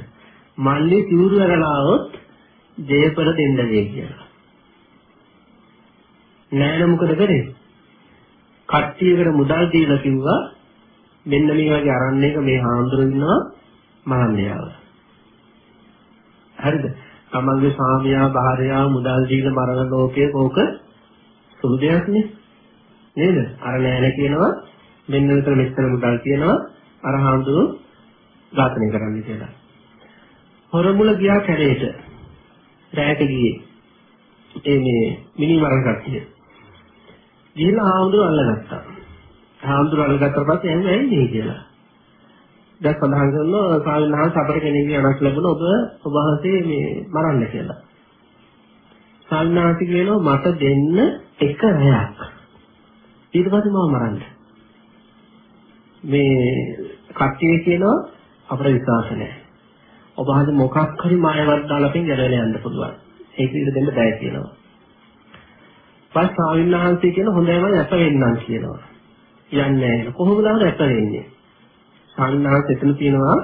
මල්ලි සිවුරු අරලාවොත් ජයපර දෙන්න වෙයි කියලා. නෑන මොකද කරේ? කට්ටියකට මුදල් දීලා කිව්වා මෙන්න මේ වගේ අරන්නේක මේ හාමුදුරු ඉන්නවා මහන්නයාව. හරිද? තමන්ගේ ස්වාමියා භාර්යාව මුදල් දීලා මරණ ලෝකයේ කෝක සුළු දෙයක් නේ. නේද? අර නෑන කියනවා මෙන්න මෙතන මෙච්චර මුදල් කියනවා අර හාමුදුරු ඝාතනය කරන්න කියලා. හොරමුල ගියා කැලේට. රැයට ගියේ. ඒ මේ මිනි මරණ කට්ටිය. ගිහලා හාමුදුරු අල්ලගත්තා. හාමුදුරු අල්ලගත්තට පස්සේ එන්නේ ඇයි කියලා. දැන් සඳහන් කරනවා ස්වාමීන් වහන්සේ අපට කෙනෙක්ගේ අනක් ලැබුණ ඔබ ඔබ වහන්සේ මේ මරන්න කියලා. ස්වාමීන් වහන්සේ කියනවා මට දෙන්න එක රැයක්. ඊට පස්සේ මම මරන්න. මේ කට්ටිය කියනවා අපිට විශ්වාස නැහැ. ඔබ හද මොකක් හරි මායවත් දාලා අපෙන් ගැලවෙලා යන්න පුළුවන්. ඒක ඉඳ දෙන්න බෑ කියනවා. පස් ස්වාමීන් වහන්සේ කියන හොඳයිම නැත වෙන්නම් කියනවා. යන්නේ නැහැ. කොහොමද නැත වෙන්නේ? ස්වාමීන් වහන්සේ එතන තියෙනවා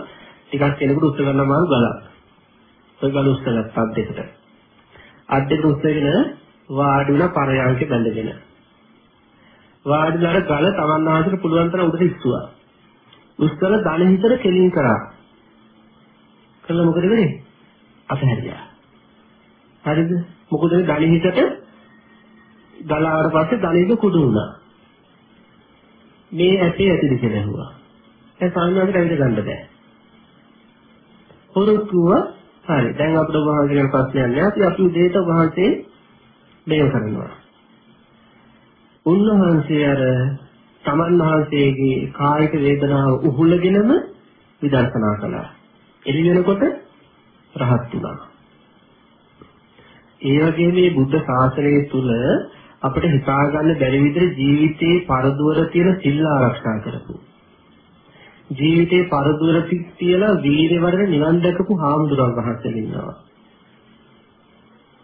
ටිකක් කෙනෙකුට උත්තර ගන්න මාරු ගලක්. ඔය ගල උස්සලත් අත් දෙකට. අත් දෙක උස්සගෙන වාඩි වුණා පරයන්ක බැඳගෙන. වාඩිලාට ගල තමන් වහන්සේට පුළුවන් තරම් උඩට ඉස්සුවා. උස්සල ධන හිතට කෙලින් කරා. කළා මොකද වෙන්නේ? අතහැරියා. හරිද? මොකද ධන හිතට ගලාවට පස්සේ ධනෙක කුඩු වුණා. මේ ඇටේ ඇතිද කියලා ඇහුවා. ඒ සාමාන්‍යයෙන් ඇවිද ගන්න බෑ. හොරුකුව හරි දැන් අපිට වහන්සේ ගැන ප්‍රශ්නයක් නෑ. අපි අපි උදේට වහන්සේ මේව කරනවා. උන්වහන්සේ අර තමන් වහන්සේගේ කායික වේදනාව උහුලගෙනම විදර්ශනා කළා. එළි වෙනකොට රහත් වුණා. ඒ වගේ මේ බුද්ධ ශාසනය තුල අපිට හිතා ගන්න බැරි විදිහට ජීවිතේ පරදුවර තියෙන සිල් ආරක්ෂා කරපු. ජීවිතේ පරදුවර තියලා වීර්ය වඩන නිවන් දැකපු හාමුදුරුවෝ වහන්සේ ඉන්නවා.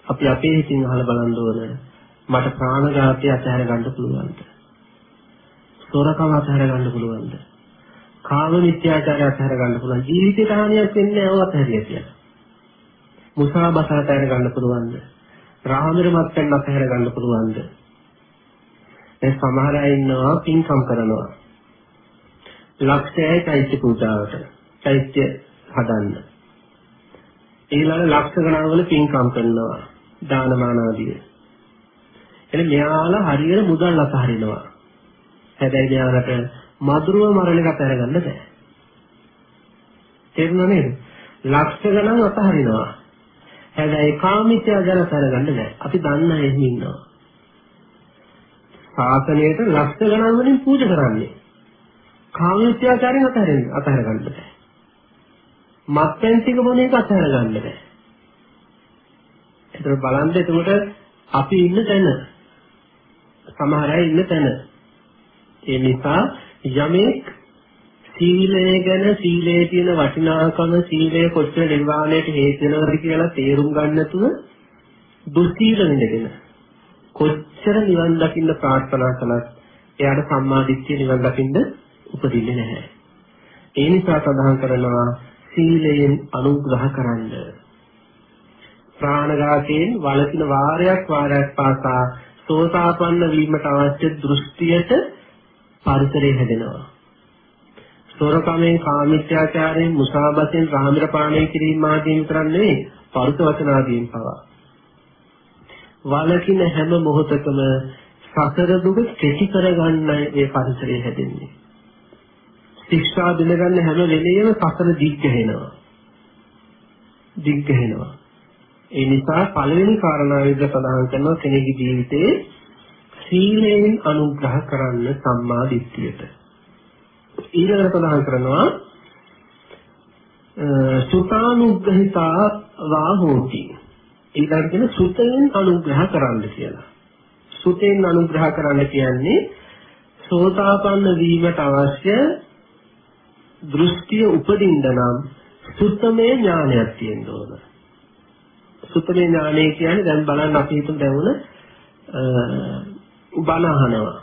අපි අපේ හිතින් අහලා බලන්න ඕන මට ප්‍රාණඝාතය අතහැර ගන්න පුළුවන්ද? සොරකම අතහැර ගන්න පුළුවන්ද? කාම මිත්‍යාචාරය අතහැර ගන්න පුළුවන්. ජීවිතේට හානියක් වෙන්නේ නැහැ ඔය අතහැරිය කියලා. මුසාවබස අතහැර ගන්න පුළුවන්ද? රාමර මත්පැන් අතහැර ගන්න පුළුවන්ද? දැන් සමහර අය ඉන්නවා පින්කම් කරනවා. ලක්ෂයයි චෛත්‍ය පූජාවට. චෛත්‍ය හදන්න. ඊළඟ ලක්ෂ ගණන් වල පින්කම් කරනවා. දානමාන ආදී. එනේ මෙයාලා හරියට මුදල් අතහරිනවා. හැබැයි මෙයාලට මధుරව මරණ එක අතහැරගන්න බෑ. තේරුණා නේද? ලක්ෂ ගණන් අතහරිනවා. හැබැයි කාමිත්‍යා ගැන අතහැරගන්න බෑ. අපි දන්න අය එහෙම ඉන්නවා. ශාසනයට ලක්ෂ ගණන් වලින් පූජා කරන්නේ. කාමිත්‍යාචාරයෙන් අතහැරෙන්න අතහැරගන්න බෑ. මත්පැන් ටික බොන එක අතහැරගන්න බෑ. ඒතර බලන්න එතකොට අපි ඉන්න තැන සමහර අය ඉන්න තැන ඒ නිසා යමෙක් සීලය ගැන සීලයේ තියෙන වටිනාකම සීලය කොච්චර නිර්වාණයට හේතු වෙනවද කියලා තේරුම් ගන්න නැතුව දුස්සීල වෙනගෙන කොච්චර නිවන් දකින්න ප්‍රාර්ථනා කළත් එයාට සම්මාදිට්ඨිය නිවන් දකින්න උපදින්නේ නැහැ. ඒ නිසා සඳහන් කරනවා සීලයෙන් අනුග්‍රහ කරන්න. ප්‍රාණඝාතයෙන් වළකින වාරයක් වාරයක් පාසා සෝතාපන්න වීමට අවශ්‍ය දෘෂ්ටියට පරිසරය හැදෙනවා. සොරකමෙන් කාමිත්‍යාචාරයෙන් මුසාවතෙන් රාමිර පාණය කිරීම ආදීන් විතරක් නෙවෙයි පරුත වචන ආදීන් පවා. වලකින හැම මොහොතකම සතර දුක කෙටි කරගන්නයි ඒ පරිසරය හැදෙන්නේ. ශික්ෂා දෙනගන්න හැම වෙලෙම සතර දිග්ගහෙනවා. දිග්ගහෙනවා. ඒ නිසා පළවෙනි කාරණාව විදිහට සඳහන් කරනවා කෙනෙකුගේ ජීවිතේ සීලයෙන් අනුග්‍රහ කරන්න සම්මා දිට්ඨියට. ඊළඟට සඳහන් කරනවා සුතානුග්‍රහිතා වා හෝති. ඊළඟට කියන සුතෙන් අනුග්‍රහ කරන්න කියලා. සුතෙන් අනුග්‍රහ කරන්න කියන්නේ සෝතාපන්න වීමට අවශ්‍ය දෘෂ්ටිය උපදින්න නම් සුත්තමේ ඥානයක් තියෙන්න ඕන. සුත්තමේ ඥානය කියන්නේ දැන් බලන්න අපි හිතමු දැන් බණ අහනවා.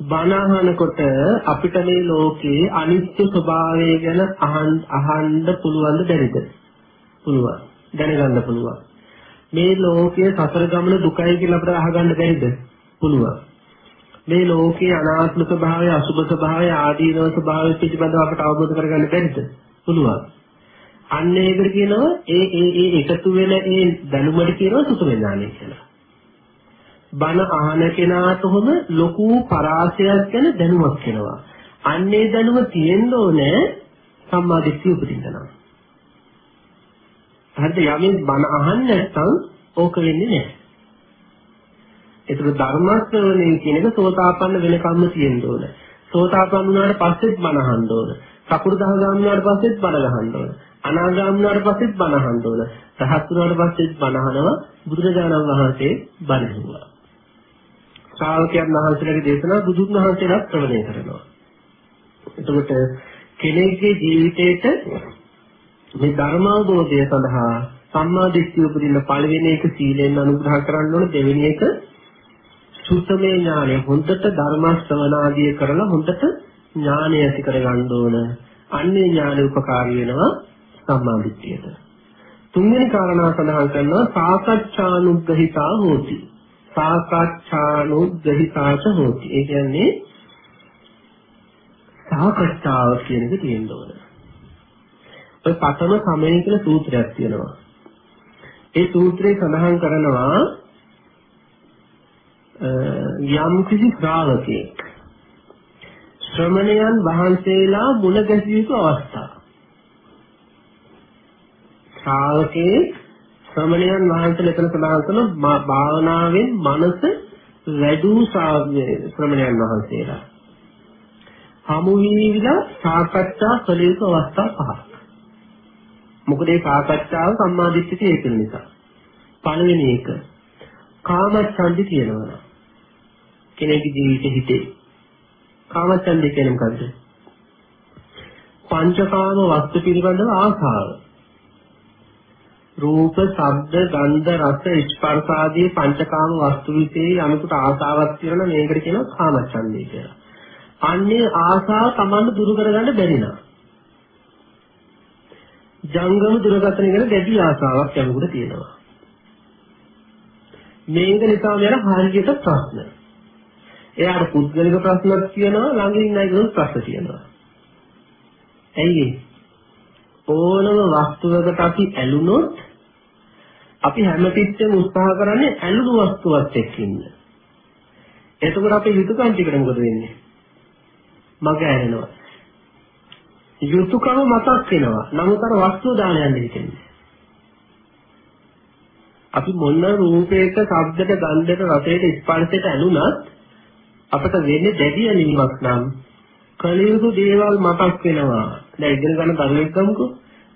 බණ අහනකොට අපිට මේ ලෝකේ අනිත්‍ය ස්වභාවය ගැන අහන්න අහන්න පුළුවන් බැරිද? පුළුවන්. දැනගන්න පුළුවන්. මේ ලෝකයේ සසර ගමන දුකයි කියලා අපිට අහගන්න බැරිද? පුළුවන්. මේ ලෝකයේ අනාත්ම ස්වභාවය, අසුභ ස්වභාවය, ආදීනව ස්වභාවය පිළිබඳව අපට අවබෝධ කරගන්න බැරිද? පුළුවන්. අන්න ඒකට කියනවා ඒ ඒ ඒ එකතු වෙන ඒ දැනුමට කියනවා සුතම ඥානය කියලා. බණ අහන කෙනාට හොම ලොකු පරාසයක් ගැන දැනුමක් වෙනවා. අන්නේ දැනුම තියෙන්න ඕනේ සම්මාදිට්ඨිය උපදින්නවා. හරිද යමින් බණ අහන්න නැත්නම් ඕක වෙන්නේ නැහැ. ඒතර ධර්මස්වරණය කියන එක සෝතාපන්න වෙනකම්ම තියෙන්න ඕන. සෝතාපන්න වුණාට පස්සෙත් බණ අහන්න ඕන. සකු르දාගාම වුණාට පස්සෙත් බණ අහන්න ඕන. අනාගාම වුණාට පස්සෙත් බණ අහන්න ඕන. රහත් වුණාට පස්සෙත් බණ අහනවා බුදුරජාණන් වහන්සේ බණ ඇහුවා. ශ්‍රාවකයන් වහන්සේලාගේ දේශනා බුදුන් වහන්සේලාත් ශ්‍රවණය කරනවා. එතකොට කෙනෙක්ගේ ජීවිතේට මේ ධර්මාවබෝධය සඳහා සම්මා දිට්ඨිය උපදින්න පළවෙනි එක සීලෙන් අනුග්‍රහ කරන්න ඕන දෙවෙනි එක සුත්තමේ ඥානය හොඳට ධර්ම ශ්‍රවණාදිය කරලා හොඳට ඥානය ඇති කරගන්න ඕන. අන්නේ ඥාන උපකාරී වෙනවා සම්මා දිට්ඨියට. තුන්වෙනි කාරණාව සඳහන් කරනවා සාකච්ඡානුග්‍රහිතා හෝති. සාකච්ඡානුග්‍රහිතාච හෝති. ඒ කියන්නේ සාකච්ඡාව කියන එක තියෙන්න ඕන. ඔය පතම සමය කියලා සූත්‍රයක් තියෙනවා. ඒ සූත්‍රයේ සඳහන් කරනවා යම් කිසි ශ්‍රාවකෙක් ශ්‍රමණයන් වහන්සේලා මුණ ගැසිය යුතු අවස්ථා. ශ්‍රාවකේ ශ්‍රමණයන් වහන්සේලා එතන සඳහන් කරන භාවනාවෙන් මනස වැඩූ ශ්‍රමණයන් වහන්සේලා. හමු වීවිලා සාකච්ඡා කළ යුතු අවස්ථා පහක්. මොකද මේ සාකච්ඡාව සම්මාදිට්ඨිය ඒක නිසා. පළවෙනි එක කාමච්ඡන්දි කියනවා. කෙනෙකුගේ ජීවිතේ හිතේ කාමච්ඡන්දි කියන්නේ මොකද්ද? පංචකාම වස්තු පිළිබඳව ආසාව. රූප, ශබ්ද, ගන්ධ, රස, ස්පර්ශ ආදී පංචකාම වස්තු විසේ යමකට ආසාවක් තියෙනවා මේකට කියනවා කාමච්ඡන්දය කියලා. අන්නේ ආසාව Tamanne දුරු කරගන්න බැරි නා. ජංගම දුරකථන ගැන දැඩි ආසාවක් යනකොට තියෙනවා. මේක නිසා මෙයාට හරියට ප්‍රශ්න. එයාට පුද්ගලික ප්‍රශ්නක් තියෙනවා ළඟින් ඉන්න අයගෙන් ප්‍රශ්න තියෙනවා. ඇයි ඕනම වස්තුවකට අපි ඇලුනොත් අපි හැමතිස්සෙම උත්සාහ කරන්නේ ඇලුණු වස්තුවත් එක්ක ඉන්න. එතකොට අපේ යුතුයකම් ටිකට මොකද වෙන්නේ? මග ඇරෙනවා. යුතුයකම මතක් වෙනවා. නමුත් අර වස්තුව දාන යන්න හිතෙන්නේ. අපි මොන රූපයක, ශබ්දයට, ගන්ධයට, රසයට, ස්පර්ශයට ඇලුනත් අපට වෙන්නේ දැඩි ඇලීමක් නම් කලියුතු දේවල් මතක් වෙනවා. දැන් ඉගෙන ගන්න දරුවෙක් ගමුකෝ.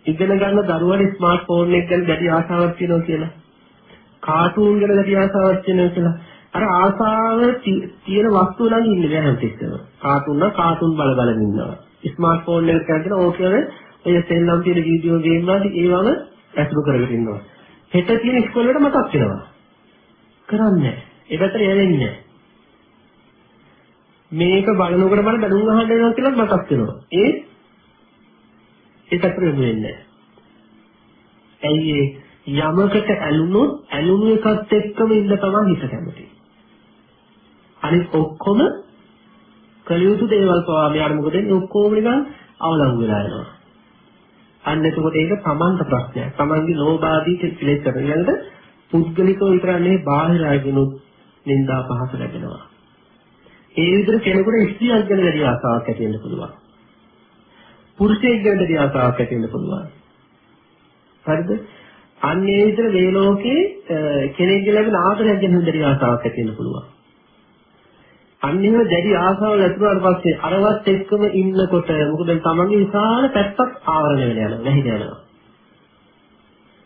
ඉගෙන ගන්න දරුවාට ස්මාර්ට් ෆෝන් එක ගැන දැඩි ආසාවක් තියෙනවා කියලා. කාටුන් ගැන දැඩි ආසාවක් තියෙනවා කියලා. අර ආසාව තියෙන වස්තුව ළඟ ඉන්නේ දැන් හැමතිස්සෙම. කාටුන් නම් කාටුන් බල බල ඉන්නවා. ස්මාර්ට් ෆෝන් එකකට කරගෙන ඕකේ ඔය සෙල්ලම් තියෙන වීඩියෝ ගේම් වලදී ඒවම ඇසුරු කරගෙන ඉන්නවා. හෙට තියෙන ඉස්කෝලේට මතක් වෙනවා. කරන්නේ ඒ පැත්තට යවෙන්නේ මේක බලනකොට මම බැලුම් අහන්න වෙනවා කියලා මතක් වෙනවා. ඒ ඒකට වෙන්නේ නැහැ. ඇයි යමකට ඇලුනොත් ඇලුණු එකත් එක්කම ඉන්න තමයි හිත කැමති. අනිත් ඔක්කොම කලියුතු දේවල් පවා මෙයාට මොකද වෙන්නේ ඔක්කොම නිකන් අවලංගු වෙලා යනවා. අන්න එතකොට ඒක තමන්ට ප්‍රශ්නයක්. තමන්ගේ ලෝභාදී කෙලෙස් කරන ඊළඟට පුද්ගලිකව විතරක් නෙවෙයි බාහිර අයගෙනුත් නිന്ദා පහස ලැබෙනවා. ඒ විදිහට කෙනෙකුට ස්ත්‍රියක් ගැන වැඩි ආසාවක් ඇති වෙන්න පුළුවන්. පුරුෂයෙක් ගැන වැඩි ආසාවක් ඇති වෙන්න පුළුවන්. හරිද? අන්න ඒ විදිහට මේ ලෝකේ කෙනෙක්ගේ ලැබෙන ආදරයක් ගැන වැඩි ආසාවක් ඇති වෙන්න පුළුවන්. අන්න එහෙම දැඩි ආසාවල් ඇති වුණාට පස්සේ අරවත් එක්කම ඉන්නකොට මොකද තමන්ගේ විශාල පැත්තක් ආවරණය වෙලා යනවා නැහිද යනවා.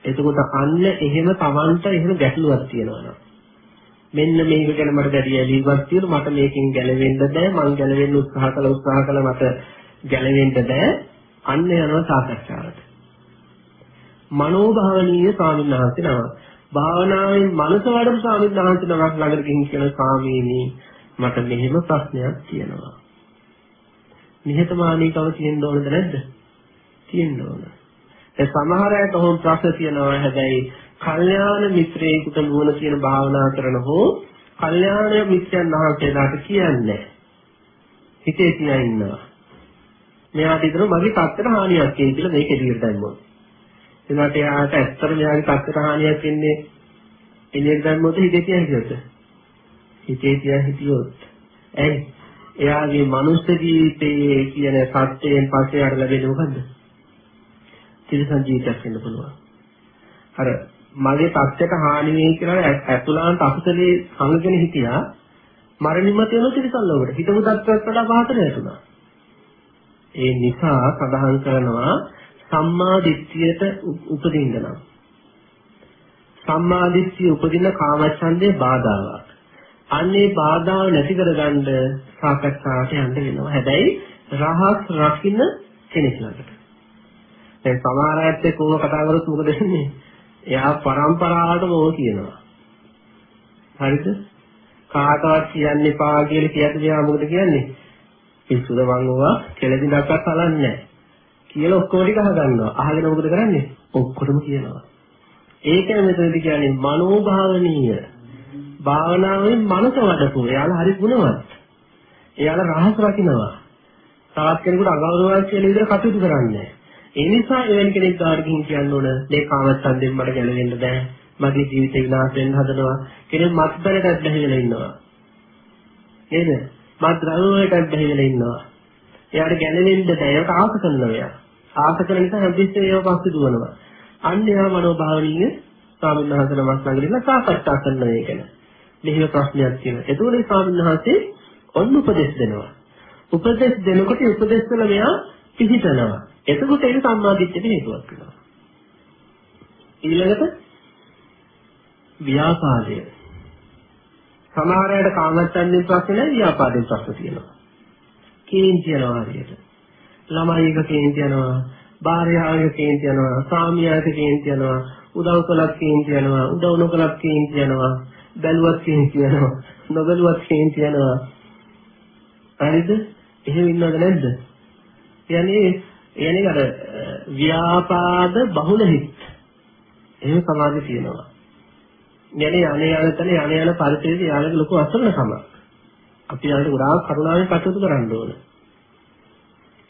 එතකොට අන්න එහෙම තමන්ට එහෙම ගැටලුවක් තියෙනවා මෙන්න මේක ගැන මට දැඩි ඇලීමක් තියෙනවා මට මේකෙන් ගැලවෙන්න බෑ මං ගැලවෙන්න උත්සාහ කළා උත්සාහ කළා මට ගැලවෙන්න බෑ අන්න යනවා සාකච්ඡාවට. මනෝභාවනීය ස්වාමීන් වහන්සේ නම. භාවනාවෙන් මනස වඩපු ස්වාමීන් වහන්සේ නමක් ළඟට ගිහින් කියන ස්වාමීනි මට මෙහෙම ප්‍රශ්නයක් තියෙනවා. නිහතමානීකම තියෙන්න ඕනද නැද්ද? තියෙන්න ඕන. ඒ සමහර අයට ඔහොම ප්‍රශ්න තියෙනවා හැබැයි කල්යාණ මිත්‍රයෙකුට නුවණ කියන භාවනා කරන හෝ කල්යාණ මිත්‍රයන් වහන්සේලාට කියන්නේ හිතේ තියා ඉන්නවා. මෙයාට හිතන මගේ තාත්තට හානියක් කියන කියලා මේක එළියට දැම්මොත්. එනවාට එයාට ඇත්තට මෙයාගේ තාත්තට හානියක් වෙන්නේ එළියට දැම්මොත් හිතේ තියා හිටියොත්. හිතේ තියා හිටියොත් ඇයි එයාගේ මනුස්ස ජීවිතයේ කියන සත්‍යයෙන් පස්සේ ආර ලැබෙන්නේ මොකද්ද? තිරසන් ජීවිතයක් වෙන්න පුළුවන්. අර මගේ තත්ත්වයට හානි වෙයි කියලා ඇතුළාන්ත අකුසලේ සංගගෙන හිටියා මරණින්මත් වෙන තිරසන් ලෝකෙට. හිතමු තත්ත්වයට වඩා පහතට වැටුණා. ඒ නිසා සඳහන් කරනවා සම්මා දිට්ඨියට උපදින්න නම් සම්මා දිට්ඨිය උපදින කාමච්ඡන්දේ බාධාවක්. අන්නේ බාධාව නැති කරගන්න සාකච්ඡාවට යන්න වෙනවා. හැබැයි රහස් රකින්න කෙනෙක් ළඟට. දැන් සමහර අයත් එක්ක ඕක කතා කරොත් මොකද වෙන්නේ? එයා પરම්පරාවටම ඕක කියනවා. හරිද? කාටවත් කියන්න එපා කියලා කියද්දි එයා මොකද කියන්නේ? පිස්සුද මං ඕවා කෙලදිනක්වත් අලන්නේ නැහැ. කියලා ඔක්කොම ටික අහගන්නවා. අහගෙන මොකද කරන්නේ? ඔක්කොටම කියනවා. ඒකයි මෙතනදී කියන්නේ මනෝභාවනීය. භාවනාවෙන් මනස වඩපු. එයාලා හරි ගුණවත්. එයාලා රහස් රකින්නවා. තවත් කෙනෙකුට අගෞරවයක් කියලා විදිහට කටයුතු කරන්නේ ඒ නිසා එවැනි කෙනෙක් ගාඩ ගිහින් කියන්න ඕන මේ කාමච්ඡන්දෙන් මට ගැලවෙන්න බෑ. මගේ ජීවිතේ විනාශ වෙන්න හදනවා. කෙනෙක් මත්බරටත් බැහැගෙන ඉන්නවා. නේද? මත් ද්‍රව්‍ය වලටත් බැහැගෙන ඉන්නවා. එයාට ගැලවෙන්න බෑ. ඒක ආස කරනවා එයා. ආස කරන නිසා හැදිස්සේ ඒව පස්සේ දුවනවා. අන්න එයා මනෝභාවනීය ස්වාමීන් වහන්සේ නමක් ළඟට ඉන්න සාකච්ඡා කරනවා ඒක ගැන. මෙහෙම ප්‍රශ්නයක් තියෙනවා. එතකොට ස්වාමීන් වහන්සේ ඔන්න උපදෙස් දෙනවා. උපදෙස් දෙනකොට උපදෙස් වල මෙයා පිහිටනවා. එතකොට ඒක සම්මාදිට්ඨියට හේතුවක් වෙනවා. ඊළඟට ව්‍යාපාදය. සමහර අයට කාමච්ඡන්දෙන් ප්‍රශ්න නැහැ ව්‍යාපාදෙන් ප්‍රශ්න තියෙනවා. කේන්ති යනවා හරියට. ළමයි එක කේන්ති යනවා, භාර්යාවක කේන්ති යනවා, ස්වාමියාට කේන්ති යනවා, උදව් කළක් කේන්ති යනවා, උදව් නොකළක් කේන්ති යනවා, බැලුවත් කේන්ති යනවා, නොබැලුවත් කේන්ති යනවා. හරිද? එහෙම ඉන්නවද නැද්ද? කියන්නේ කියන්නේ අර ව්‍යාපාද බහුල හිත්. එහෙම සමාධිය තියෙනවා. යන්නේ යන්නේ යන තැන යන්නේ යන පරිසරයේ යාළුවෝ ලොකු අසරණකමක්. අපි යාළුවෝ ගොඩාක් කරුණාවෙන් කටයුතු කරන්න ඕන.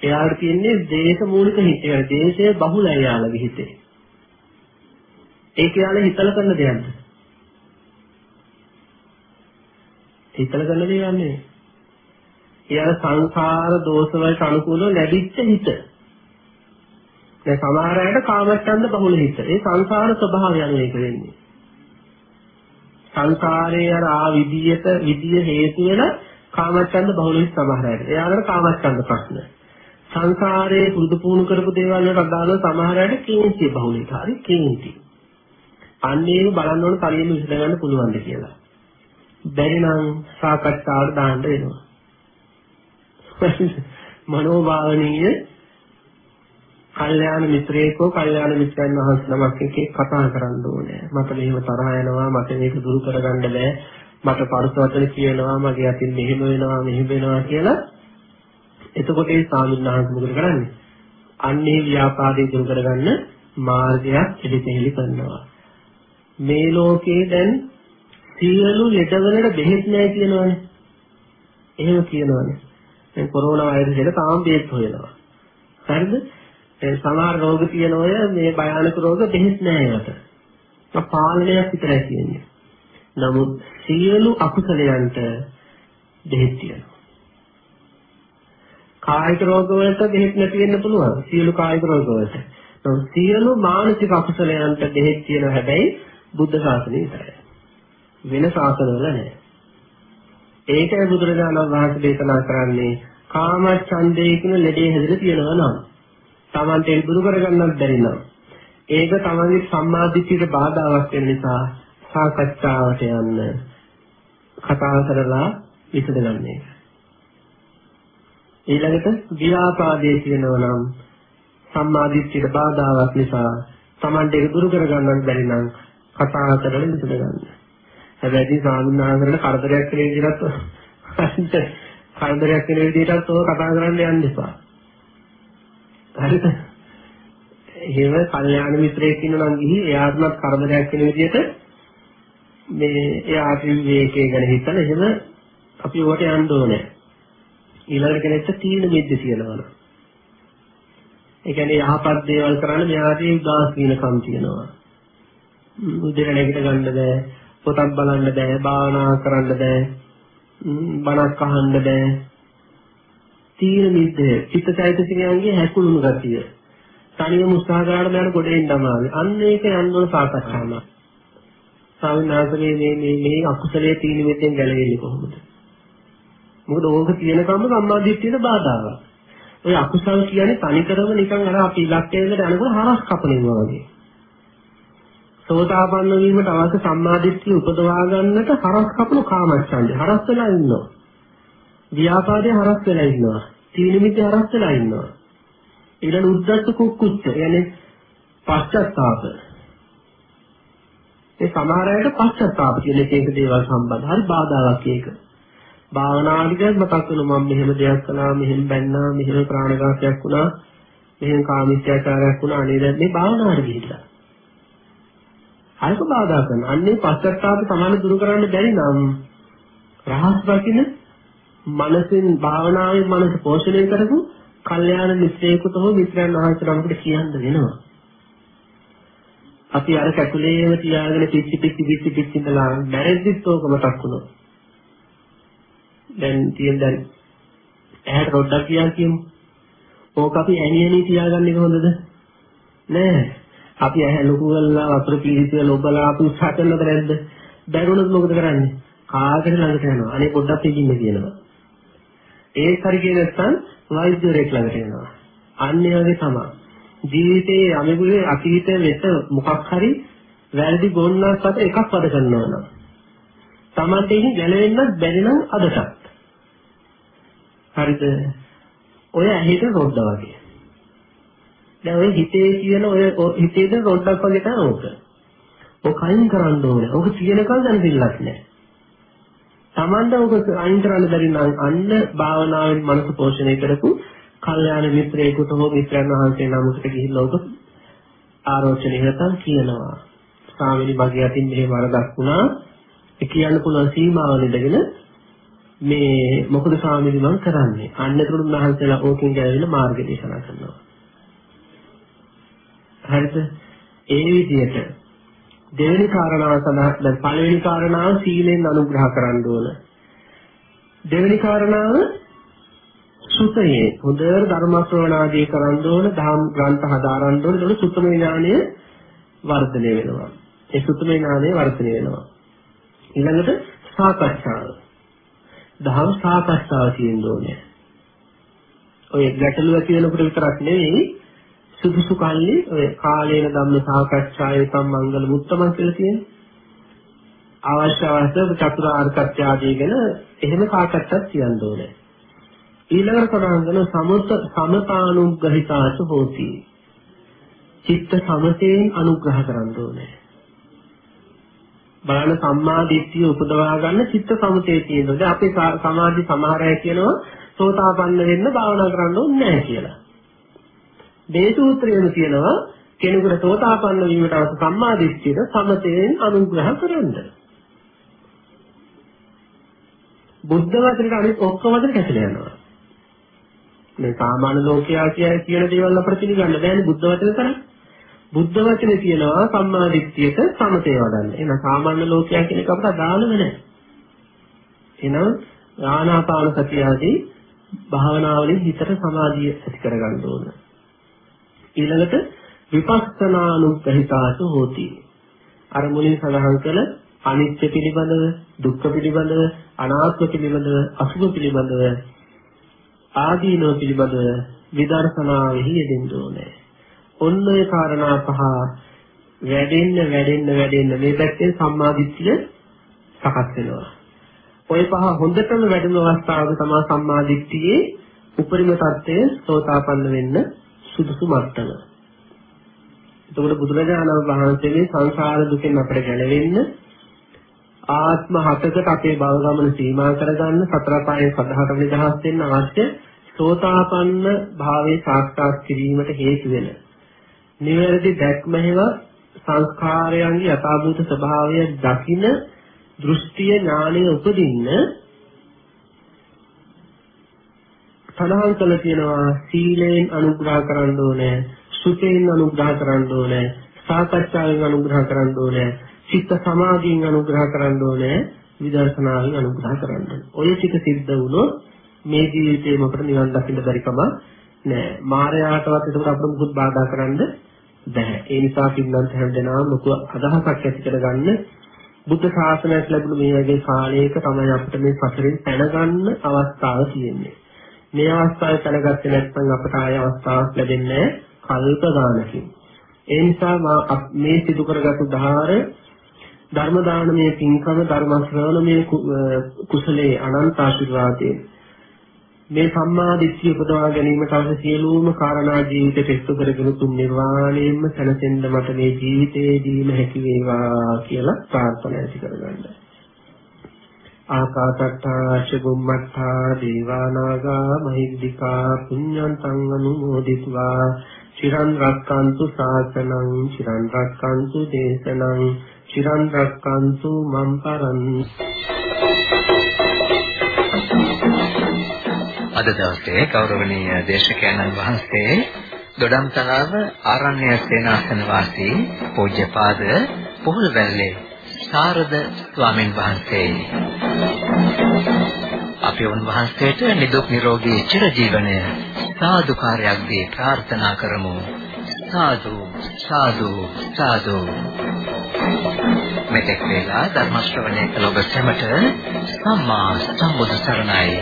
එයාට තියෙන්නේ දේශ මූලික හිත. ඒ දේශය බහුලයි යාළුවගේ හිතේ. ඒක යාළුවා හිතල කරන දෙයක්ද? හිතල කරන දෙයක් නෙවෙයි. එයාල සංඛාර දෝෂ වලට අනුකූලව ලැබිච්ච හිත. දැන් සමහර අයට කාමච්ඡන්ද බහුල හිත. ඒ සංසාර ස්වභාවය යන එක වෙන්නේ. සංසාරයේ අර ආ විදියට විදිය හේතු වෙන කාමච්ඡන්ද බහුල හිත සමහර අයට. එයාලට කාමච්ඡන්ද ප්‍රශ්න. සංසාරයේ පුරුදු පුහුණු කරපු දේවල් වලට අදාළව සමහර අයට කේන්ති බහුල හිත. හරි කේන්ති. අන්නේ බලන්න ඕන කලින් විසඳ ගන්න පුළුවන්ද කියලා. බැරි නම් සාකච්ඡාවට දාන්න වෙනවා. මනෝභාවනීය කල්යාණ මිත්‍රයෙක්ව කල්යාණ මිත්‍රයන් වහන්සේ නමක් එක්ක කතා කරන්න ඕනේ. මට මෙහෙම තරහ යනවා, මට මේක දුරු කරගන්න බෑ. මට පරස වචන කියනවා මගේ අතින් මෙහෙම වෙනවා මෙහෙම වෙනවා කියලා එතකොට ඒ ස්වාමීන් වහන්සේ මොකද කරන්නේ? අන්නේ ව්‍යාපාදේ දුරු කරගන්න මාර්ගයක් එලිපෙහෙලි කරනවා. මේ ලෝකේ දැන් සියලු ලෙඩවලට බෙහෙත් නැහැ කියනවනේ. එහෙම කියනවනේ. දැන් කොරෝනා වෛරසයට තාම බෙහෙත් හොයනවා. හරිද? ඒ සමහර රෝග තියෙන ඔය මේ භයානක රෝග බෙහෙත් නැහැ ඒකට. පාලනයක් විතරයි කියන්නේ. නමුත් සියලු අකුසලයන්ට බෙහෙත් තියෙනවා. කායික රෝග වලට බෙහෙත් නැති වෙන්න පුළුවන්. සියලු කායික රෝග වලට. නමුත් සියලු මානසික අකුසලයන්ට බෙහෙත් තියෙනවා හැබැයි බුද්ධ ශාසනය විතරයි. වෙන ශාසනවල නැහැ. ඒකයි බුදුරජාණන් වහන්සේ දේශනා කරන්නේ කාමච්ඡන්දේ කියන ලෙඩේ හැදලා තියෙනවා නම් Tamante දුරු කරගන්නත් බැරි නම් ඒක තමන්ගේ සම්මාදිටියට බාධාවක් වෙන නිසා සාකච්ඡාවට යන්න කතා කරලා විසඳගන්න එක. ඊළඟට ව්‍යාපාදයේ කියනවා නම් සම්මාදිටියට බාධාවක් නිසා තමන්ට ඒක දුරු කරගන්නත් බැරි නම් කතා කරලා විසඳගන්න. හැබැයි සාමාන්‍යයෙන් කරදරයක් කියන විදිහට කරදරයක් වෙන විදිහටත් ඔය කතා කරන්න යන්න එපා. හරිද? එහෙම කල්යාණ මිත්‍රයෙක් ඉන්නවා නම් ගිහි එයාටවත් කරදරයක් වෙන විදිහට මේ එයාට විවේකයේ ගැන හිතලා එහෙම අපි උවට යන්න ඕනේ. ඊළඟ කෙනෙක්ට තීන මිද්ද කියනවා. ඒ කියන්නේ යහපත් දේවල් කරන්න මෙයාගේ උදාසීනකම් තියෙනවා. උදේට නැගිට ගන්න බෑ, පොතක් බලන්න බෑ, භාවනා කරන්න බෑ, බණක් අහන්න බෑ. තීන මිද්ද චිත්තචෛතසිකයන්ගේ හැකුළුණු ගතිය. තනියම උත්සාහ කරලා බෑන කොට එන්න අමාරුයි. අන්න ඒක යන්න ඕන සාකච්ඡාවක්. ස්වාමීනාථගේ මේ මේ මේ අකුසලයේ තීන මෙතෙන් ගැලවෙන්නේ කොහොමද? මොකද ඕක තියෙනකම්ම සම්මාදිට්ඨියට බාධාවක්. ඔය අකුසල කියන්නේ තනිකරම නිකන් අර අපි ඉලක්කයකට යනකොට හරස් කපනවා වගේ. සෝතාපන්න වීමට අවශ්‍ය සම්මාදිට්ඨිය උපදවා ගන්නට හරස් කපන කාමච්ඡන්දය හරස් වෙලා ඉන්නවා. ව්‍යාපාදේ හරස් වෙලා ඉන්නවා. තීන මිත්‍ය හරස් වෙලා ඉන්නවා. ඊළඟ උද්දච්ච කුක්කුච්ච يعني පශ්චත්තාප ඒ සමහර අයට පශ්චත්තාප කියන එක එක දේවල් සම්බන්ධ හරි බාධාවක් ඒක භාවනාදිකත් මතක් වෙනවා මම මෙහෙම දෙයක් කළා මෙහෙම බැන්නා මෙහෙම ප්‍රාණඝාතයක් වුණා මෙහෙම කාමීත්‍යාචාරයක් වුණා නේද මේ භාවනාවට ගිහිල්ලා අයක බාධා කරන අන්නේ පශ්චත්තාප සමාන දුරු කරන්න බැරි නම් රහස් වකින මනසින් භාවනාවේ මනස පෝෂණය කරපු කල්යාණ මිත්‍රයෙකුට හෝ මිත්‍රයන් වහන්සේලාට කියන්න වෙනවා. අපි අර කැකුලේම තියාගෙන පිච්චි පිච්චි පිච්චි පිච්චි ඉඳලා මැරෙද්දිත් ඕක මතක් වුණා. දැන් තියෙන දැන් ඇහැට රොඩක් තියා කියමු. ඕක අපි ඇණි ඇණි තියාගන්නේ කොහොමද? නෑ. අපි ඇහැ ලොකු කරලා වතුර පීරිසල ඔබලා අපි උත්සාහ කරනවද නැද්ද? බැරුණොත් මොකද කරන්නේ? කාගෙන ළඟට යනවා. අනේ පොඩ්ඩක් පිටින්න කියනවා. ඒක හරි කියේ නැත්නම් වෛද්‍යවරයෙක් ළඟට එනවා. අන්නේ වගේ තමයි. ජීවිතයේ අමිගුලේ අතීත වෙත මොකක් හරි වැරදි ගොන්නක් අත එකක් වද කරනවා නම් Tamante ඉන්නේ ගැලවෙන්නත් බැරි නම් අදටත්. හරිද? ඔය ඇහිට රොඩ වගේ. දැන් ඔය හිතේ කියන ඔය හිතේද රොඩක් වගේ තමයි ඕක. ඔක අයින් කරන්න ඕනේ. ඔක තියෙනකල් දැනෙන්නේවත් නැහැ. Tamanda ඔබ අයින් කරන්න බැරි නම් අන්න භාවනාවෙන් මනස පෝෂණය කරපු කල්යාණ මිත්‍රයෙකුට හෝ මිත්‍රයන් වහන්සේ නමකට ගිහිල්ලා ඔබ ආරෝචනය නැතම් කියනවා. ස්වාමීනි මගේ අතින් මෙහෙම වරදක් වුණා. ඒ කියන්න පුළුවන් සීමාවල් ඉඳගෙන මේ මොකද ස්වාමීනි මම කරන්නේ? අන්න ඒකට උන්වහන්සේලා ඕකෙන් ගැලවෙන මාර්ගය දේශනා කරනවා. හරිද? ඒ විදිහට දෙවෙනි කාරණාව සඳහා දැන් පළවෙනි කාරණාව සීලෙන් අනුග්‍රහ කරන්න ඕන. දෙවෙනි කාරණාව සුතයේ හොඳට ධර්ම ශ්‍රවණාදී කරන්න ඕන, ධම් ග්‍රන්ථ හදාරන්න ඕන. ඒක සුතමේ ඥානය වර්ධනය වෙනවා. ඒ සුතමේ ඥානය වර්ධනය වෙනවා. ඊළඟට සාකච්ඡාව. ධම් සාකච්ඡාව තියෙන්න ඕනේ. ඔය ගැටලුව ඇති වෙනකොට විතරක් නෙවෙයි සුදුසු කල්ලි ඔය කාලේන ධම්ම සාකච්ඡායේ සම්මංගල මුත්තමන් කියලා තියෙනවා. අවශ්‍ය අවශ්‍ය චතුරාර්ය සත්‍ය ආදී ගැන එහෙම සාකච්ඡාවක් කියන්න ඕනේ. ඊළඟට සඳහන් කරන සමත සමතානුග්‍රහිතාච හෝති. චිත්ත සමතේන් අනුග්‍රහ කරන්න ඕනේ. බලන සම්මා දිට්ඨිය උපදවා ගන්න චිත්ත සමුතේ තියෙනවා. දැන් අපේ සමාධි සමහර අය කියනවා සෝතාපන්න වෙන්න භාවනා කරන්න ඕනේ නැහැ කියලා. මේ සූත්‍රයේම කියනවා කෙනෙකුට සෝතාපන්න වීමට අවශ්‍ය සම්මා දිට්ඨියට සමතයෙන් අනුග්‍රහ කරන්න. බුද්ධ වචනට අනිත් ඔක්කොම වචන කැසලා යනවා. මේ සාමාන්‍ය ලෝකයා කියන දේවල් අපිට පිළිගන්න බෑනේ බුද්ධ වචන තරම්. බුද්ධ වචනේ කියනවා සම්මා දිට්ඨියට සමතේ වඩන්න. එහෙනම් සාමාන්‍ය ලෝකයා කියන එක අපට අදාළව නැහැ. එහෙනම් ආනාපාන සතිය ආදී භාවනාවලින් හිතට සමාධිය ඇති කරගන්න ඕන. ඊළඟට විපස්සනානුග්‍රහිතාස හෝති. අර මුලින් සඳහන් කළ අනිත්‍ය පිළිබඳව, දුක්ඛ පිළිබඳව, අනාත්ම පිළිබඳව, අසුභ පිළිබඳව ආදීනෝ පිළිබඳව විදර්ශනාවෙහි යෙදෙන්න ඕනේ. ඔන්න ඔය කාරණා පහ වැඩෙන්න වැඩෙන්න වැඩෙන්න මේ පැත්තෙන් සම්මාදිට්ඨිය සකස් වෙනවා. ඔය පහ හොඳටම වැඩෙන අවස්ථාවක තමයි සම්මාදිට්ඨියේ උපරිම தත්ත්වය සෝතාපන්න වෙන්න සුදුසු මට්ටම. එතකොට බුදුරජාණන් වහන්සේ මේ සංසාර දුකෙන් අපට ගැලවෙන්න ආත්ම හතකට අපේ භව ගමන සීමා කරගන්න සතර පායේ සදහට නිදහස් වෙන්න අවශ්‍ය සෝතාපන්න භාවයේ සාක්ෂාත් කිරීමට හේතු වෙන නිවැරදි දැක්ම හේව සංස්කාරයන්ගේ යථාභූත ස්වභාවය දකින දෘෂ්ටිය ඥානය උපදින්න සඳහන් කළ තියෙනවා සීලයෙන් අනුග්‍රහ කරන්න ඕනේ සුතෙන් අනුග්‍රහ කරන්න ඕනේ සාකච්ඡාවෙන් අනුග්‍රහ කරන්න ඕනේ චිත්ත සමාධියෙන් අනුග්‍රහ කරන්න ඕනේ විදර්ශනාවෙන් අනුග්‍රහ කරන්න ඕනේ. ඔය ටික සිද්ධ වුණොත් මේ ජීවිතේම අපිට නිවන් දකින්න බැරි කම නෑ. මායාවටවත් ඒක අපිට මුකුත් බාධා කරන්න බෑ. ඒ නිසා පින්නන්ත හැමදෙනාම ලොකු අදහසක් ඇති කරගන්න බුද්ධ ශාසනයක් ලැබුණු මේ වගේ කාලයක තමයි අපිට මේ සසරෙන් පැනගන්න අවස්ථාව තියෙන්නේ. මේ අවස්ථාවේ පැනගත්තේ නැත්නම් අපට ආය අවස්ථාවක් ලැබෙන්නේ කල්ප ගානකින්. ඒ නිසා මේ සිදු කරගත්තු ධාර ධර්ම දානමය පින්කම ධර්ම ශ්‍රවණමය කුසලයේ අනන්ත ආශිර්වාදයෙන් මේ සම්මා දිට්ඨිය උපදවා ගැනීමට අවශ්‍ය සියලුම කාරණා ජීවිතයට එක්තු කරගෙන තුන් නිර්වාණයෙන්ම සැනසෙන්න මට මේ ජීවිතේදීම හැකි වේවා කියලා ප්‍රාර්ථනා ඇති කරගන්න. ආකාසට්ටාච බුම්මට්ටා දේවානාගා මහිද්దికා පුඤ්ඤන්තං අනුමෝදිත्वा චිරන් රක්칸තු සාසනං චිරන් රක්칸තු දේශනං චිරන් රක්칸තු මම් පරං අද දවසේ ගෞරවනීය දේශකයන්න් වහන්සේ දොඩම් තලාව ආරණ්‍ය සේනාසන වාසී පූජ්‍යපාද පොහොල්වැල්ලේ සාරද ස්වාමින් වහන්සේ. අපි උන්වහන්සේට නිදුක් නිරෝගී චිරජීවනය සාදුකාරයක් දී ප්‍රාර්ථනා කරමු. සාදු සාදු සාදු. මෙතෙක් වේලා ධර්ම ශ්‍රවණය කළ ඔබ සැමට සම්මා සම්බුදු සරණයි.